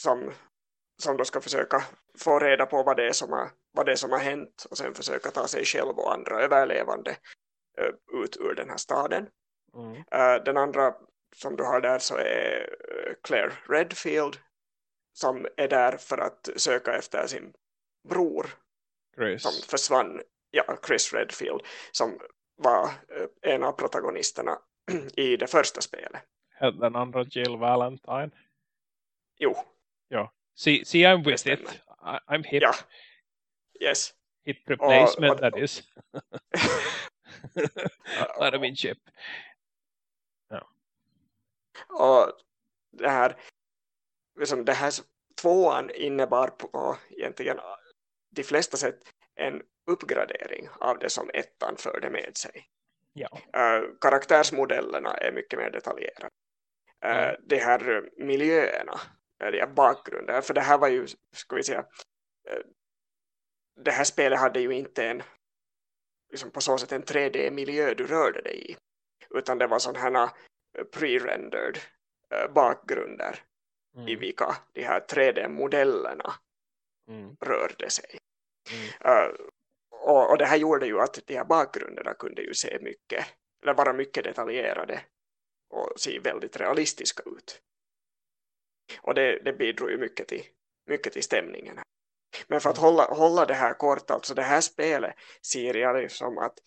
som, som då ska försöka få reda på vad det, är som har, vad det som har hänt och sen försöka ta sig själv och andra överlevande eh, ut ur den här staden. Mm. Eh, den andra som du har där så är eh, Claire Redfield som är där för att söka efter sin bror Chris. som försvann, ja, Chris Redfield som var eh, en av protagonisterna i det första spelet. Den andra Jill Valentine. Jo, See, see I'm with Det it. I, I'm hip. ja, yes. Hip replacement och- that is. Bara min chip. Och det här, liksom det här tvåan innebar på egentligen de flesta sätt en uppgradering av det som ettan förde med sig. Ja. Eh, karaktärsmodellerna är mycket mer detaljerade. Uh, Mm. De här miljöerna, eh, de här bakgrunden, för det här var ju, ska vi säga, eh, det här spelet hade ju inte en, liksom på så sätt en 3D-miljö du rörde dig i, utan det var sådana här pre-rendered bakgrunder i Mm. vilka de här 3D-modellerna Mm. rörde sig. Mm. Uh, och, och det här gjorde ju att de här bakgrunderna kunde ju se mycket, eller vara mycket detaljerade och se väldigt realistiska ut. Och det, det bidrog ju mycket till, mycket till stämningen. här. Men för att hålla, hålla det här kort, alltså det här spelet ser jag det som att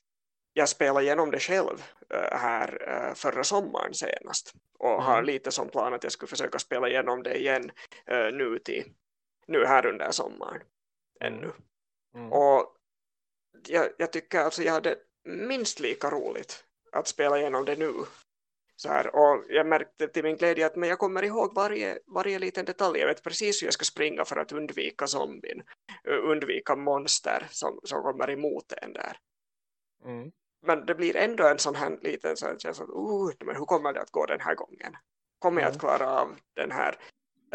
jag spelade igenom det själv äh, här äh, förra sommaren senast och mm. har lite som plan att jag skulle försöka spela igenom det igen äh, nu, till, nu här under sommaren mm. ännu. Mm. Och jag, jag tycker alltså jag hade minst lika roligt att spela igenom det nu så här, och jag märkte till min glädje att men jag kommer ihåg varje, varje liten detalj. Jag vet precis hur jag ska springa för att undvika zombien. Undvika monster som, som kommer emot en där. Mm. Men det blir ändå en sån här liten så att uh, men hur kommer det att gå den här gången? Kommer jag att mm. klara av den här,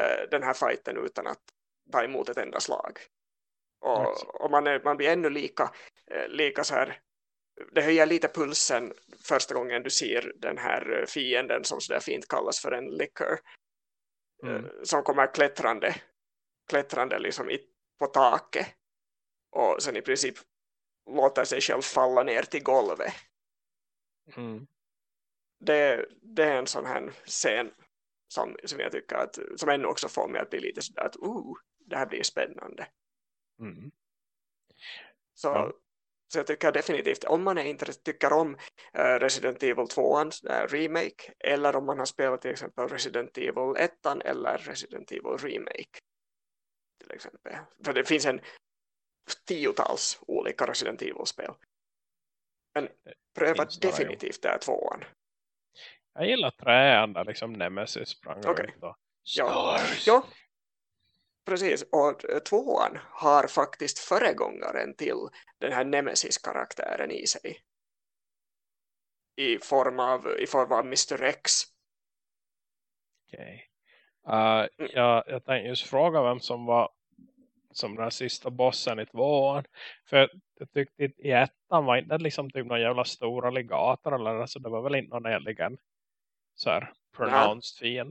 uh, den här fighten utan att ta emot ett enda slag? Och, och man, är, man blir ännu lika, uh, lika så här det höjer lite pulsen första gången du ser den här fienden som så där fint kallas för en licker mm. som kommer klättrande klättrande liksom på taket och sen i princip låter sig själv falla ner till golvet mm. det, det är en sån här scen som, som jag tycker att som ännu också får mig att bli lite sådär att uh, det här blir spännande mm. så ja. Så jag tycker definitivt, om man är inte tycker om uh, Resident Evil 2 uh, remake eller om man har spelat till exempel Resident Evil 1 eller Resident Evil remake till exempel. För det finns en tiotals olika Resident Evil-spel. Men pröva definitivt det här tvåan. Jag gillar träan där liksom Nemesis sprang okay. runt och ja. ja, precis. Och tvåan har faktiskt föregångaren till den här Nemesis-karaktären i sig. I form av, i form av Mr. X. Okej. Okay. Uh, jag, jag tänkte just fråga vem som var som den sista bossen i tvåan. För jag tyckte i ettan var inte liksom typ någon jävla stor alligator eller så det var väl inte någon egen så här pronounced ja.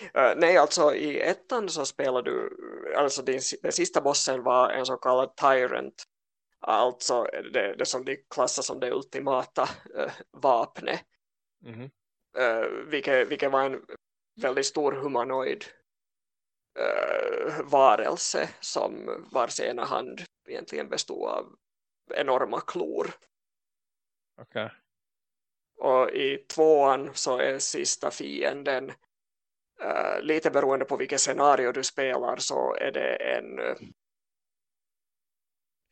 Uh, nej, alltså i ettan så spelar du, alltså din, den sista bossen var en så kallad tyrant. Alltså det, det som de klassar som det ultimata uh, vapnet. Mm -hmm. uh, vilket, vilket var en väldigt stor humanoid uh, varelse som vars ena hand egentligen bestod av enorma klor. Okej. Okay. Och i tvåan så är sista fienden Uh, lite beroende på vilket scenario du spelar så är det en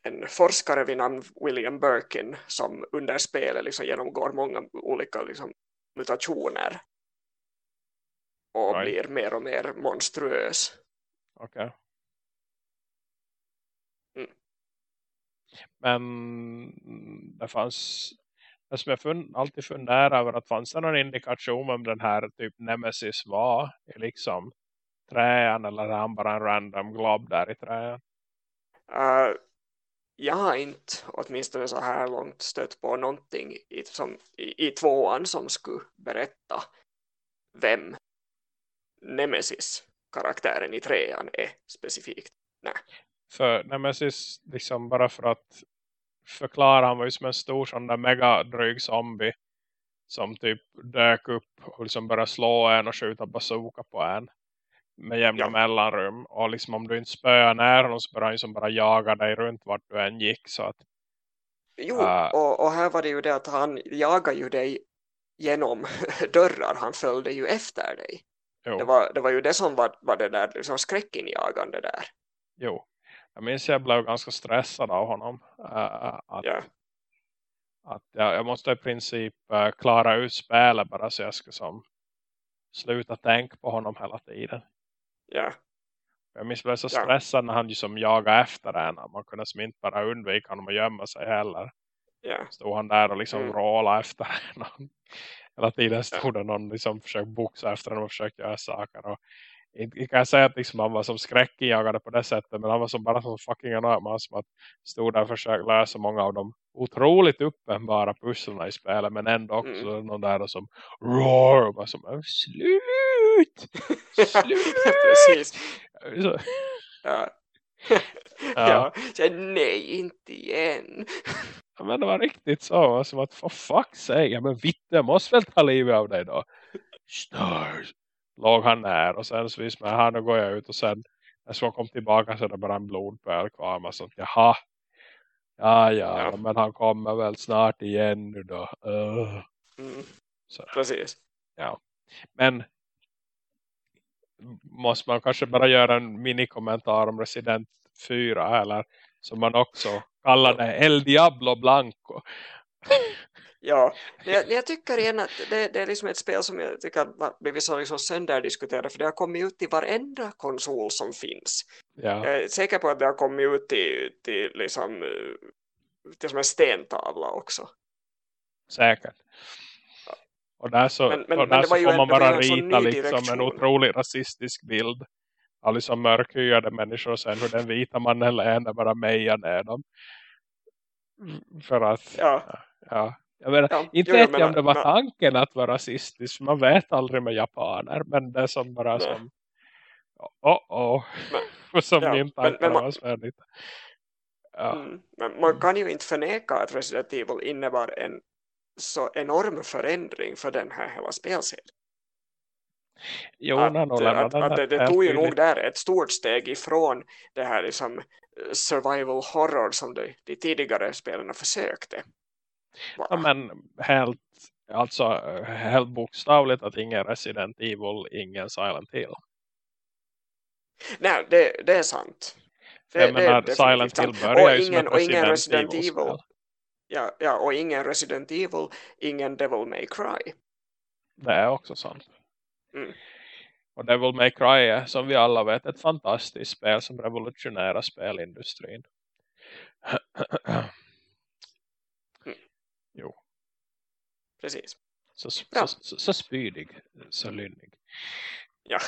en forskare vid namn William Birkin som under spelet liksom genomgår många olika liksom, mutationer och right. blir mer och mer monstruös. Okej. Okay. Mm. Men det fanns det som jag fund, alltid funderar över att fanns det någon indikation om den här typ Nemesis var i liksom träan eller är han bara en random glob där i träan? Uh, jag har inte åtminstone så här långt stött på någonting i, som, i, i tvåan som skulle berätta vem Nemesis karaktären i trean är specifikt. Nej. För Nemesis liksom bara för att förklara han var ju som en stor sån där mega dryg zombie som typ dök upp och liksom började slå en och skjuta bazooka på en med jämna ja. mellanrum. Och liksom om du inte spöar ner honom så börjar han liksom bara jaga dig runt vart du än gick så att Jo, uh, och, och här var det ju det att han jagade ju dig genom dörrar, han följde ju efter dig. Det var, det var ju det som var, var det där liksom skräckinjagande där. Jo, jag minns jag blev ganska stressad av honom. Uh, att, yeah. att jag, jag måste i princip uh, klara ut spelet bara så jag ska som sluta tänka på honom hela tiden. Yeah. Jag minns blev så stressad yeah. när han liksom jagade efter en. Man kunde som inte bara undvika honom och gömma sig heller. Yeah. Stod han där och liksom mm. råla efter en. Hela tiden stod det någon liksom försökte boxa efter honom och försökte göra saker. Och inte kan jag säga att liksom han var som skräckjagade på det sättet men han var som bara som fucking enorm som att stod där och försökte lösa många av de otroligt uppenbara pusslarna i spelet men ändå också mm. någon där som roar och bara som slut slut precis så. ja ja, ja. nej inte igen ja, men det var riktigt så som att för fuck säga men vitt jag måste väl ta livet av dig då stars låg han där och sen så visst med han och går jag ut och sen när jag kom tillbaka så är det bara en blodpöl kvar med sånt, jaha Ja, ja, Ja. men han kommer väl snart igen nu då. Uh. Mm, Så. precis. Men måste man kanske bara göra en minikommentar om Resident 4 eller som man också kallar det El Diablo Blanco. Ja, jag, jag tycker igen att det, det är liksom ett spel som jag tycker har blivit så liksom sönderdiskuterat för det har kommit ut till varenda konsol som finns. Ja, Jag är säker på att det har kommit ut till, till, liksom, eh, till som en stentavla också. säkert. Och där så, Men- men- och där så får man bara rita liksom en otroligt rasistisk bild av liksom mörkhyade människor och sen hur den vita mannen leende bara mejar ner dem. För att, Ja, ja. Jag menar, ja. inte Jo, vet jag men- om det var men- tanken att vara rasistisk. Man vet aldrig med japaner. Men det är som bara Nej. som... Oh, oh. Men- som ja, min men- tanke men man- var svärdigt. Ja. Mm. Men man kan ju inte förneka att Resident Evil innebar en så enorm förändring för den här hela spelserien. Jo, att, lämnade att, den att det, det tog ju nog där ett stort steg ifrån det här liksom eh, survival horror som de, de tidigare spelarna försökte. Ja, men helt, alltså, helt bokstavligt att ingen Resident Evil, ingen Silent Hill. Nej, det, det är sant. För jag menar, Silent Hill börjar och ju som ingen, ett och ingen Resident Resident Evil-spel. Evil. Ja, ja, och ingen Resident Evil, ingen Devil May Cry. Det är också sant. Mm. Och Devil May Cry är, som vi alla vet, ett fantastiskt spel som revolutionerar spelindustrin. jo, Precis. så, så, så, så spydig, så lynnig. Ja.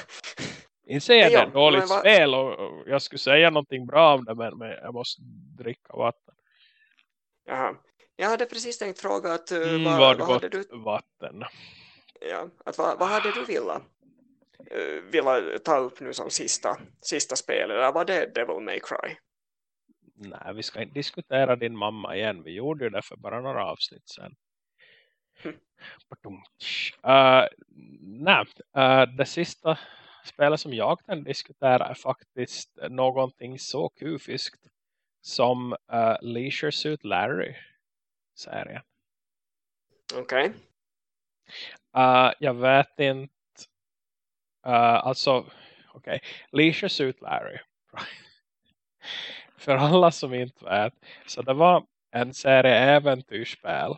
Inser jag Ja, det dåligt vad- spel och, och jag skulle säga någonting bra om det men, men jag måste dricka vatten. Jaha. Jag hade precis tänkt fråga att, eh, Mm, vad, vad hade du, vatten. ja, att vad, vad hade du velat, uh, velat ta upp nu som sista, sista spel eller var det Devil May Cry? Nej, vi ska inte diskutera din mamma igen. Vi gjorde ju det för bara några avsnitt sen. Uh, nej, uh, det sista spelet som jag kan diskutera är faktiskt någonting så kufiskt som uh, Leisure Suit Larry-serien. Okej. Uh, jag vet inte. Uh, alltså, okej. Okay. Leisure Suit Larry. För alla som inte vet. Så det var en serie äventyrsspel.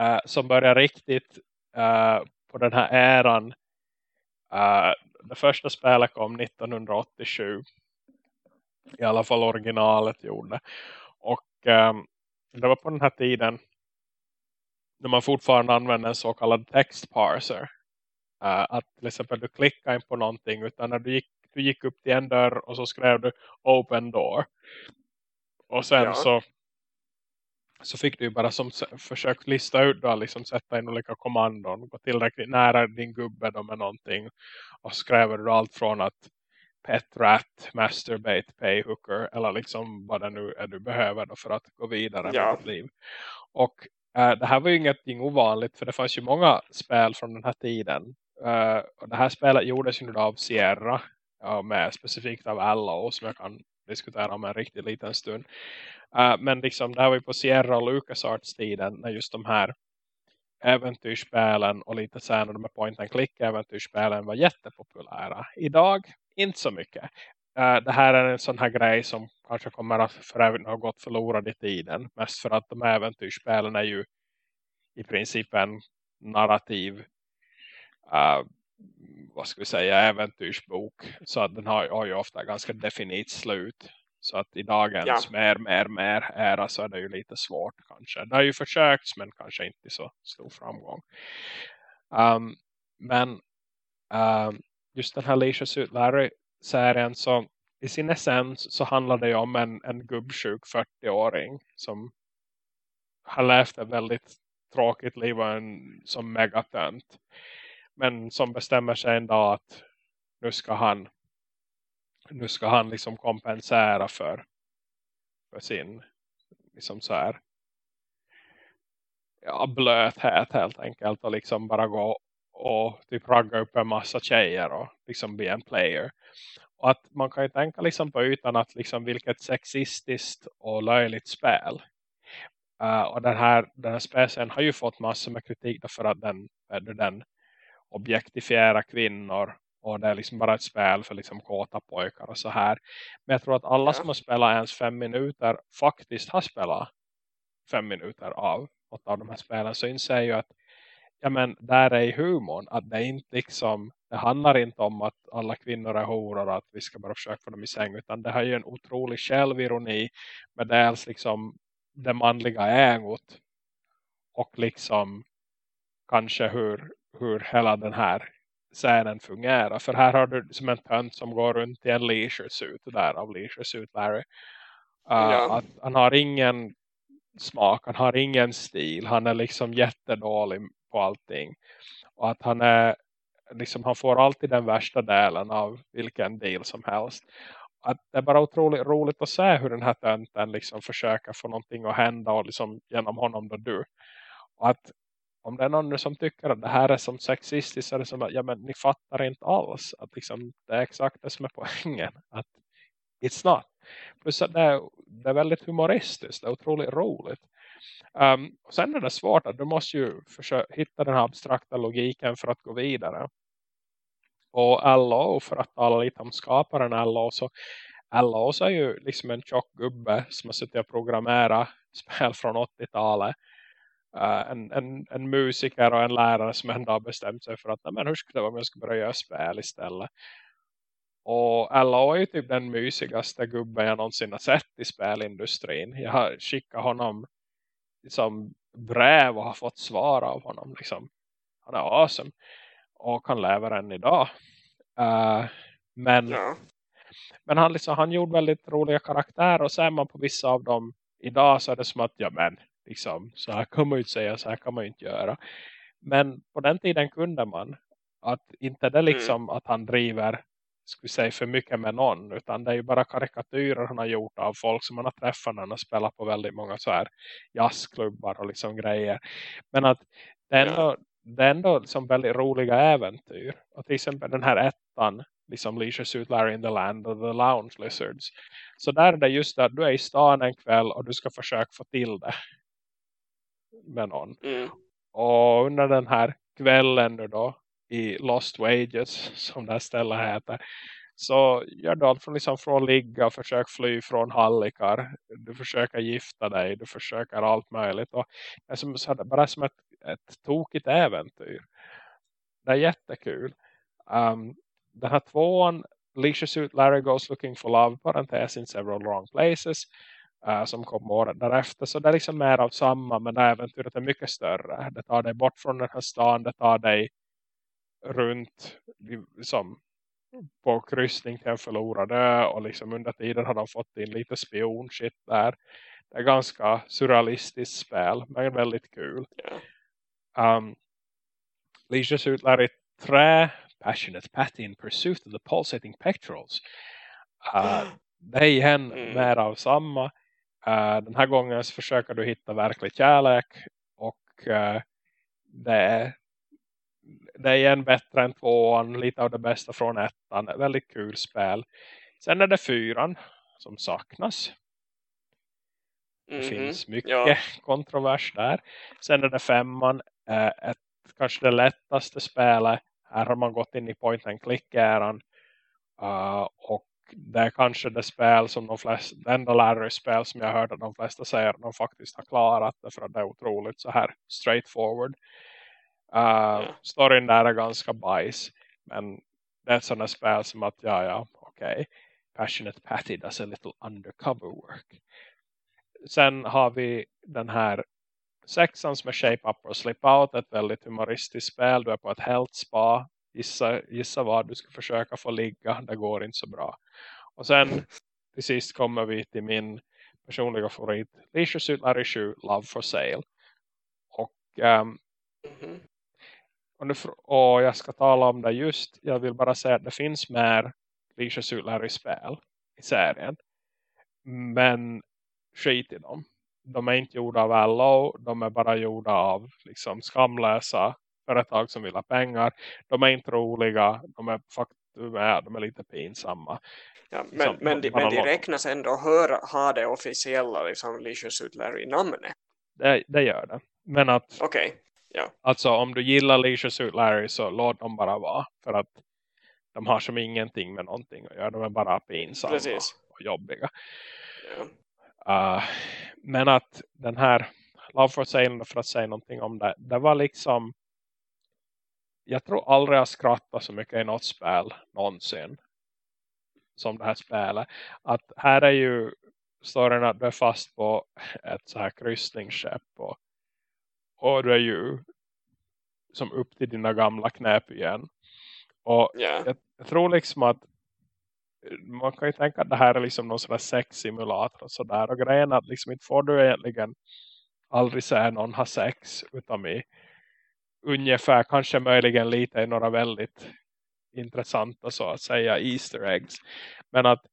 Uh, som började riktigt uh, på den här äran. Uh, det första spelet kom 1987. I alla fall originalet gjorde. Och um, det var på den här tiden när man fortfarande använder en så kallad text parser. Uh, att till exempel du klickar in på någonting utan när du gick, du gick upp till en dörr och så skrev du open door. Och sen Ja. så så fick du ju bara som försökt lista ut då, liksom sätta in olika kommandon, gå tillräckligt nära din gubbe då med någonting och skräver du allt från att pet rat, masturbate, pay hooker eller liksom vad det nu är du behöver då för att gå vidare Ja. med ditt liv. Och äh, det här var ju ingenting ovanligt för det fanns ju många spel från den här tiden. Äh, och det här spelet gjordes ju av Sierra ja, med specifikt av Allo som jag kan diskutera om en riktigt liten stund. Uh, men liksom det här var ju på Sierra och LucasArts tiden när just de här äventyrsspelen och lite senare de här point and click äventyrsspelen var jättepopulära. Idag inte så mycket. Uh, det här är en sån här grej som kanske kommer att för övrigt ha gått förlorad i tiden. Mest för att de här äventyrsspelen är ju i princip en narrativ uh, vad ska vi säga äventyrsbok. Så att den har, har ju ofta ganska definit slut. Så att i dagens Ja. mer, mer, mer ära så är det ju lite svårt kanske. Det har ju försökt men kanske inte så stor framgång. Um, men um, just den här Leisure Larry-serien så i sin essens så handlar det ju om en, en gubbsjuk 40-åring som har levt ett väldigt tråkigt liv och en, som megatönt. Men som bestämmer sig en dag att nu ska han nu ska han liksom kompensera för, för sin liksom så här ja, blöthet helt enkelt och liksom bara gå och typ ragga upp en massa tjejer och liksom bli en player. Och att man kan ju tänka liksom på ytan att liksom vilket sexistiskt och löjligt spel. Uh, och den här, den här spelsen har ju fått massor med kritik för att den, den objektifierar kvinnor. Och det är liksom bara ett spel för liksom kåta pojkar och så här. Men jag tror att alla ja. som har spelat ens fem minuter faktiskt har spelat fem minuter av något av de här spelen. Så inser ju att ja men där är humorn. Att det inte liksom det handlar inte om att alla kvinnor är horor och att vi ska bara försöka få dem i säng. Utan det har ju en otrolig självironi med dels liksom det manliga ägot. Och liksom kanske hur, hur hela den här scenen fungerar. För här har du som en tönt som går runt i en leisure suit där av leisure suit Larry. Uh, ja. att han har ingen smak, han har ingen stil. Han är liksom jättedålig på allting. Och att han är liksom han får alltid den värsta delen av vilken del som helst. Att det är bara otroligt roligt att se hur den här tönten liksom försöker få någonting att hända och liksom genom honom då du. Och att om det är någon som tycker att det här är som sexistiskt så är det som att ja, men ni fattar inte alls att liksom, det är exakt det som är poängen. Att it's not. Plus att det är, det är väldigt humoristiskt, det är otroligt roligt. Um, och sen är det svårt att du måste ju försöka hitta den här abstrakta logiken för att gå vidare. Och LO, för att tala lite om skaparen LO, så LO är ju liksom en tjock gubbe som har suttit och programmerat spel från 80-talet. Uh, eh, en, en, en musiker och en lärare som ändå har bestämt sig för att men hur skulle det vara om jag ska börja göra spel istället. Och LO är ju typ den mysigaste gubben jag någonsin har sett i spelindustrin. Jag har skickat honom liksom brev och har fått svar av honom. Liksom. Han är awesome. Och han lever än idag. Uh, men, ja. men han, liksom, han gjorde väldigt roliga karaktärer. Och ser man på vissa av dem idag så är det som att, ja men, liksom, så här kan man ju inte säga, så här kan man ju inte göra. Men på den tiden kunde man. Att inte det liksom mm. att han driver skulle säga för mycket med någon utan det är ju bara karikatyrer han har gjort av folk som han har träffat när han har spelat på väldigt många så här jazzklubbar och liksom grejer. Men att det är ändå, det är ändå liksom väldigt roliga äventyr. Och till exempel den här ettan liksom Leisure Suit Larry in the Land och The Lounge Lizards. Så där är det just att du är i stan en kväll och du ska försöka få till det med någon. Mm. Och under den här kvällen då i Lost Wages som det här stället heter så gör du allt från, liksom, från ligga och försök fly från hallikar. Du försöker gifta dig. Du försöker allt möjligt. Och det är som, bara som ett, ett tokigt äventyr. Det är jättekul. Um, den här tvåan Leisure Suit Larry Goes Looking for Love parentes in several wrong places uh, som kom året därefter. Så det är liksom mer av samma men äventyret är mycket större. Det tar dig bort från den här stan. Det tar dig runt liksom, på kryssning till en förlorad ö och liksom under tiden har de fått in lite spionshit där. Det är ganska surrealistiskt spel men väldigt kul. Um, Leisure Suit i trä Passionate Patty in Pursuit of the Pulsating Pectorals. Uh, det är igen mm. mer av samma. Uh, den här gången så försöker du hitta verklig kärlek och uh, det är det är igen bättre än tvåan. Lite av det bästa från ettan. Väldigt kul spel. Sen är det fyran som saknas. Det mm -hmm. finns mycket ja. kontrovers där. Sen är det femman. Eh, ett, kanske det lättaste spelet. Här har man gått in i point and click-äran. Uh, och det är kanske det spel som de flesta, det enda Larry-spel som jag hörde de flesta säger att de faktiskt har klarat det för att det är otroligt så här straightforward. Uh, ja. Storyn där är ganska bajs. Men det är sådana spel som att ja, ja, okej. Okay. Passionate Patty does a little undercover work. Sen har vi den här sexan som är Shape Up or Slip Out. Ett väldigt humoristiskt spel. Du är på ett helt spa. Gissa, gissa vad du ska försöka få ligga. Det går inte så bra. Och sen till sist kommer vi till min personliga favorit. Leisure Suit Larry 7 Love for Sale. Och um, mm -hmm. Och, och jag ska tala om det just. Jag vill bara säga att det finns mer Leisure Suit Larry-spel i serien. Men skit i dem. De är inte gjorda av LO. De är bara gjorda av liksom, skamlösa företag som vill ha pengar. De är inte roliga. De är ja, de är lite pinsamma. Ja, men, Liksom, men, de, men de räknas ändå höra, ha det officiella liksom, Leisure Suit Larry-namnet. Det, det gör det. Men att Okej, alltså om du gillar Suit Larry så låt dem bara vara. För att de har som ingenting med någonting att göra. De är bara pinsamma precis. och jobbiga. Ja. Uh, men att den här Love for Sale för att säga någonting om det. Det var liksom jag tror aldrig jag skrattat så mycket i något spel någonsin. Som det här spelet. Att här är ju storyn att du är fast på ett så här kryssningsskepp. Och, och du är ju som upp till dina gamla knäp igen. Och Ja. jag, jag tror liksom att man kan ju tänka att det här är liksom någon sån här sexsimulator och sådär. Och grejen är att liksom inte får du egentligen aldrig se någon ha sex utan i ungefär kanske möjligen lite i några väldigt intressanta så att säga Easter eggs. Men att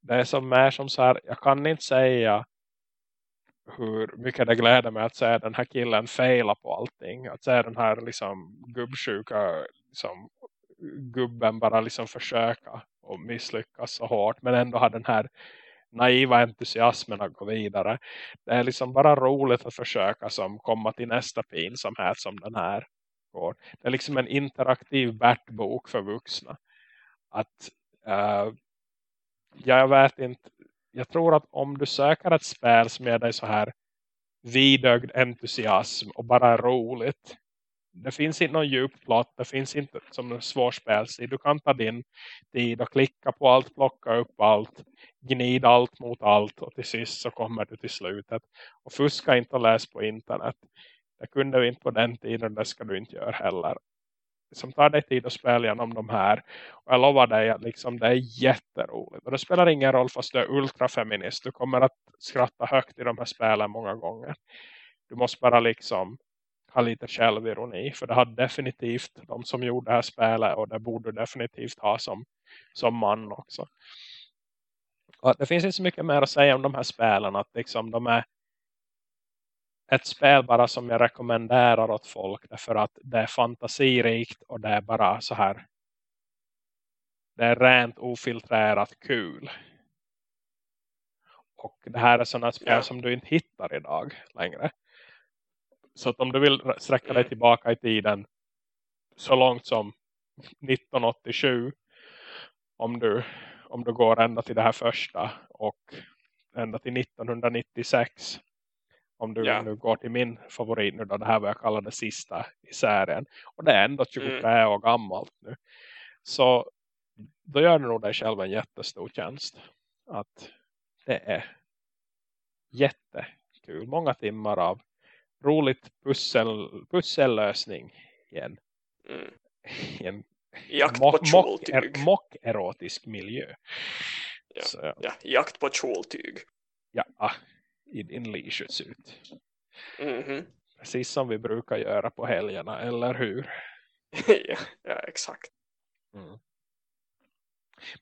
det är som mer som så här, jag kan inte säga hur mycket det gläder mig att se den här killen fejla på allting. Att se den här liksom gubbsjuka liksom, gubben bara liksom försöka och misslyckas så hårt. Men ändå har den här naiva entusiasmen att gå vidare. Det är liksom bara roligt att försöka som komma till nästa pinsamhet som den här går. Det är liksom en interaktiv Bert-bok för vuxna. Att uh, jag vet inte jag tror att om du söker ett spel som ger dig så här vidögd entusiasm och bara är roligt. Det finns inte någon djup plott. Det finns inte som en svår spelstil. Du kan ta din tid och klicka på allt, plocka upp allt, gnida allt mot allt och till sist så kommer du till slutet. Och fuska inte och läs på internet. Det kunde vi inte på den tiden, det ska du inte göra heller. Liksom, som tar dig tid att spela igenom de här. Och jag lovar dig att liksom det är jätteroligt. Och det spelar ingen roll fast du är ultrafeminist. Du kommer att skratta högt i de här spelen många gånger. Du måste bara liksom ha lite självironi. För det har definitivt de som gjorde det här spelet. Och det borde du definitivt ha som, som man också. Och det finns inte så mycket mer att säga om de här spelen. Att liksom de är ett spel bara som jag rekommenderar åt folk. Därför att det är fantasirikt och det är bara så här. Det är rent ofiltrerat kul. Och det här är sådana spel Ja. som du inte hittar idag längre. Så att om du vill sträcka dig Mm. tillbaka i tiden så långt som 1987 om du, om du går ända till det här första och ända till 1996 om du Ja. nu går till min favorit nu då, det här vad jag kallar det sista i serien och det är ändå 23 Mm. år gammalt nu så då gör du nog dig själv en jättestor tjänst att det är jättekul, många timmar av roligt pussel, pussellösning i en, Mm. en Jakt på mock, er, erotisk miljö Ja. så, ja, Ja, jakt på kjoltyg. ja, ah, i din leisure suit Mhm. precis som vi brukar göra på helgerna, eller hur? ja, ja, exakt. Mm.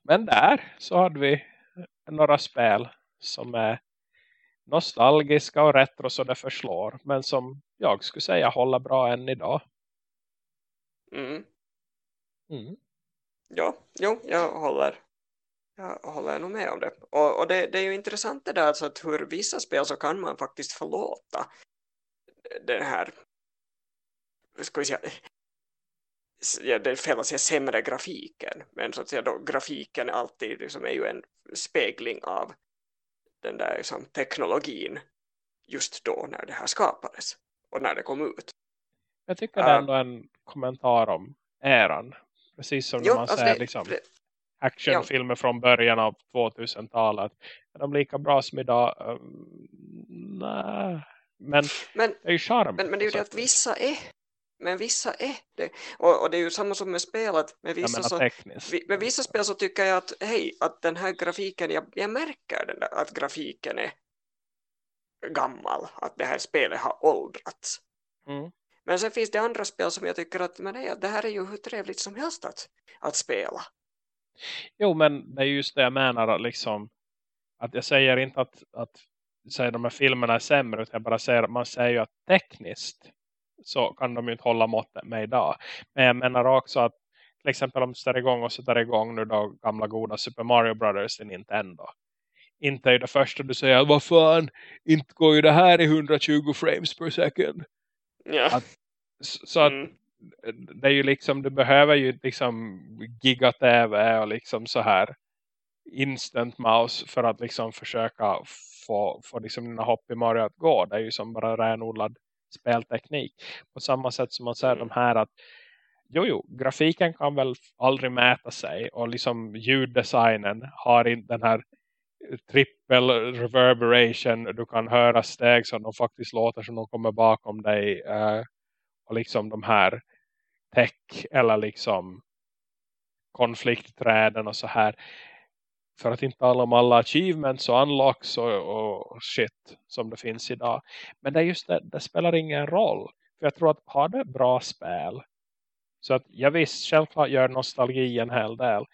Men där så hade vi några spel som är nostalgiska och retro så det förslår. Men som jag skulle säga håller bra än idag. Mm. Mm. Ja, jo, jag håller, jag håller nog med om det. Och, och det, det är ju intressant det där alltså att hur vissa spel så kan man faktiskt förlåta den här, ska vi säga, ja, det är fel att säga sämre grafiken, men så att säga då, grafiken alltid liksom, är ju en spegling av den där liksom, teknologin just då när det här skapades och när det kom ut. Jag tycker det är Ja. ändå en kommentar om äran. Precis som när Jo, man alltså säger det- liksom, det- actionfilmer från början av 2000-talet. Är de lika bra som idag? Um, nej. Men Men det är ju charm. Men, men det är ju det att vissa är. Men vissa är det. Och, och det är ju samma som med spelet. Med vissa, så, med vissa spel så tycker jag att hej, att den här grafiken, jag, jag märker den där, att grafiken är gammal. Att det här spelet har åldrats. Mm. Men sen finns det andra spel som jag tycker att men nej, det här är ju hur trevligt som helst att, att spela. Jo, men det är just det jag menar. Att, liksom, att jag säger inte att, att säger de här filmerna är sämre. Utan jag bara säger att man säger ju att tekniskt så kan de ju inte hålla måttet med idag. Men jag menar också att till exempel om du sätter igång och sätter igång nu då gamla goda Super Mario Brothers till Nintendo. Inte är det första du säger, vad fan, inte går ju det här i 120 frames per second. Ja. Att- Så att Mm. det är ju liksom, du behöver ju liksom giga-tv och liksom så här instant mouse för att liksom försöka få, få liksom dina hopp i Mario att gå. Det är ju som bara renodlad spelteknik. På samma sätt som man säger de här att jo, jo, grafiken kan väl aldrig mäta sig och liksom ljuddesignen har inte den här trippel reverberation du kan höra steg som de faktiskt låter som de kommer bakom dig eh, och liksom de här tech eller liksom konfliktträden och så här för att inte tala om alla achievements och unlocks och, och shit som det finns idag. Men det är just det, det spelar ingen roll. För jag tror att har det bra spel så att jag visst, självklart gör nostalgi en hel del.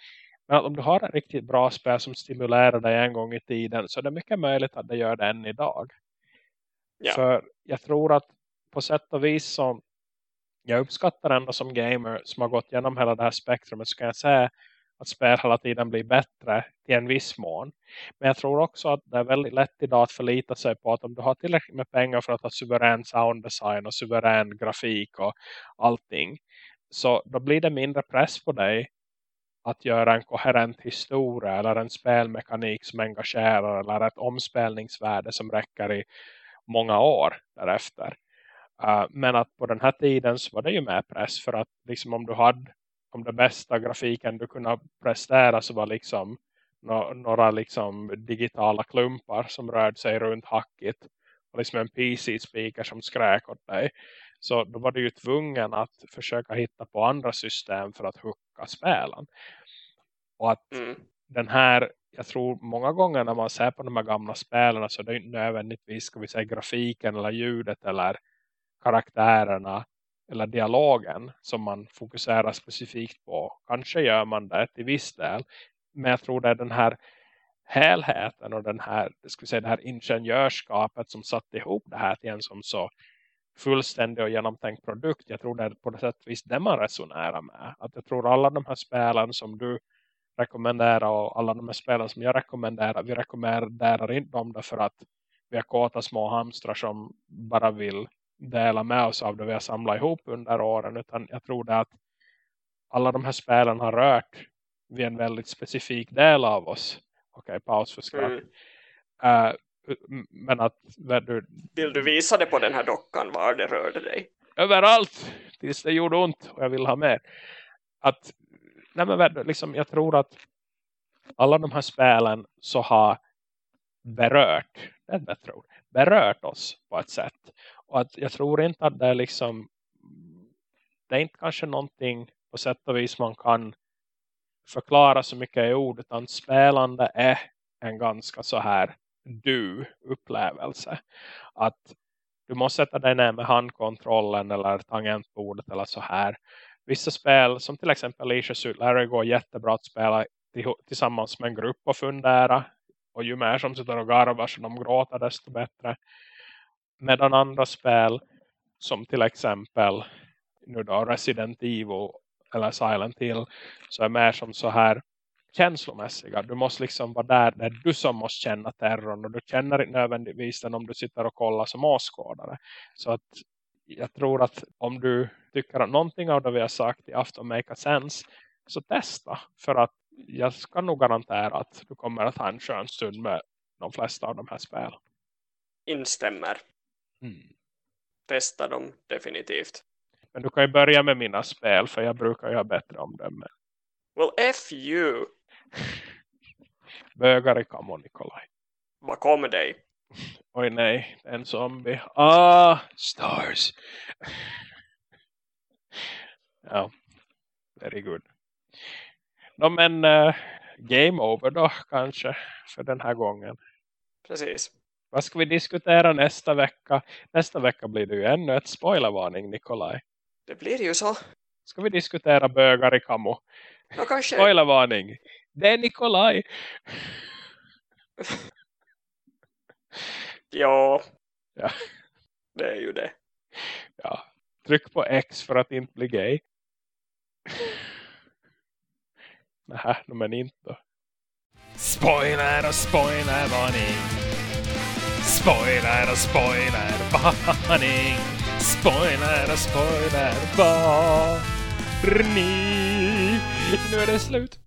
Men om du har ett riktigt bra spel som stimulerar dig en gång i tiden så är det mycket möjligt att det gör det än idag. Ja. För jag tror att på sätt och vis som jag uppskattar ändå som gamer som har gått igenom hela det här spektrumet så kan jag säga att spel hela tiden blir bättre till en viss mån. Men jag tror också att det är väldigt lätt idag att förlita sig på att om du har tillräckligt med pengar för att ha suverän sounddesign och suverän grafik och allting. Så då blir det mindre press på dig att göra en koherent historia eller en spelmekanik som engagerar eller ett omspelningsvärde som räcker i många år därefter. Uh, men att på den här tiden så var det ju med press för att liksom om du hade om det bästa grafiken du kunde prestera så var liksom no några liksom digitala klumpar som rörde sig runt hackigt och liksom en PC-speaker som skrek åt dig. Så då var du ju tvungen att försöka hitta på andra system för att hucka spelen. Och att Mm. den här, jag tror många gånger när man ser på de här gamla spelen så är det inte nödvändigtvis ska vi säga grafiken eller ljudet eller karaktärerna eller dialogen som man fokuserar specifikt på. Kanske gör man det till viss del. Men jag tror det är den här helheten och den här, ska säga, det här ingenjörskapet som satt ihop det här till en som så fullständig och genomtänkt produkt. Jag tror det är på det sätt vis det man resonerar med. Att jag tror alla de här spelen som du rekommenderar och alla de här spelen som jag rekommenderar, vi rekommenderar inte dem därför att vi har kåta små hamstrar som bara vill dela med oss av det vi har samlat ihop under åren utan jag tror det att alla de här spelen har rört vid en väldigt specifik del av oss. Okej, okay, paus för skratt. Mm. Uh, men att du, Vill du visa det på den här dockan var det rörde dig? överallt tills det gjorde ont och jag vill ha mer. Att, nej men liksom, jag tror att alla de här spelen så har berört, det bättre ord, berört oss på ett sätt. Och att jag tror inte att det är liksom det är inte kanske någonting på sätt och vis man kan förklara så mycket i ord utan spelande är en ganska så här du upplevelse. Att du måste sätta dig ner med handkontrollen eller tangentbordet eller så här. Vissa spel som till exempel Leisure Suit Larry går jättebra att spela tillsammans med en grupp och fundera. Och ju mer som sitter och garvar så de gråter desto bättre. Medan andra spel som till exempel nu då Resident Evil eller Silent Hill så är mer som så här känslomässiga. Du måste liksom vara där, det är du som måste känna terrorn och du känner inte nödvändigtvis den om du sitter och kollar som åskådare. Så att jag tror att om du tycker att någonting av det vi har sagt i afton make a sense så testa. För att jag ska nog garantera att du kommer att ha en skön stund med de flesta av de här spelen. Instämmer. Mm. Testa dem definitivt. Men du kan ju börja med mina spel för jag brukar ju ha bättre omdöme. Well, F you. Bögar i Kamo Nikolaj. Vad kommer dig? Oj nej, en zombie. Ah, stars. ja, very good. No, men uh, game over då kanske för den här gången. Precis. Vad ska vi diskutera nästa vecka? Nästa vecka blir det ju ännu ett spoilervarning, Nikolaj. Det blir ju så. Ska vi diskutera bögar i Kamo? Ja, kanske. Spoilervarning. Det är Nikolaj. Ja. Ja. Det är ju det. Ja. Tryck på X för att inte bli gay. Nej, men inte. Spoiler och spoilervarning. Spoiler och spoilervarning. Spoiler och spoilervarning. Nu är det slut.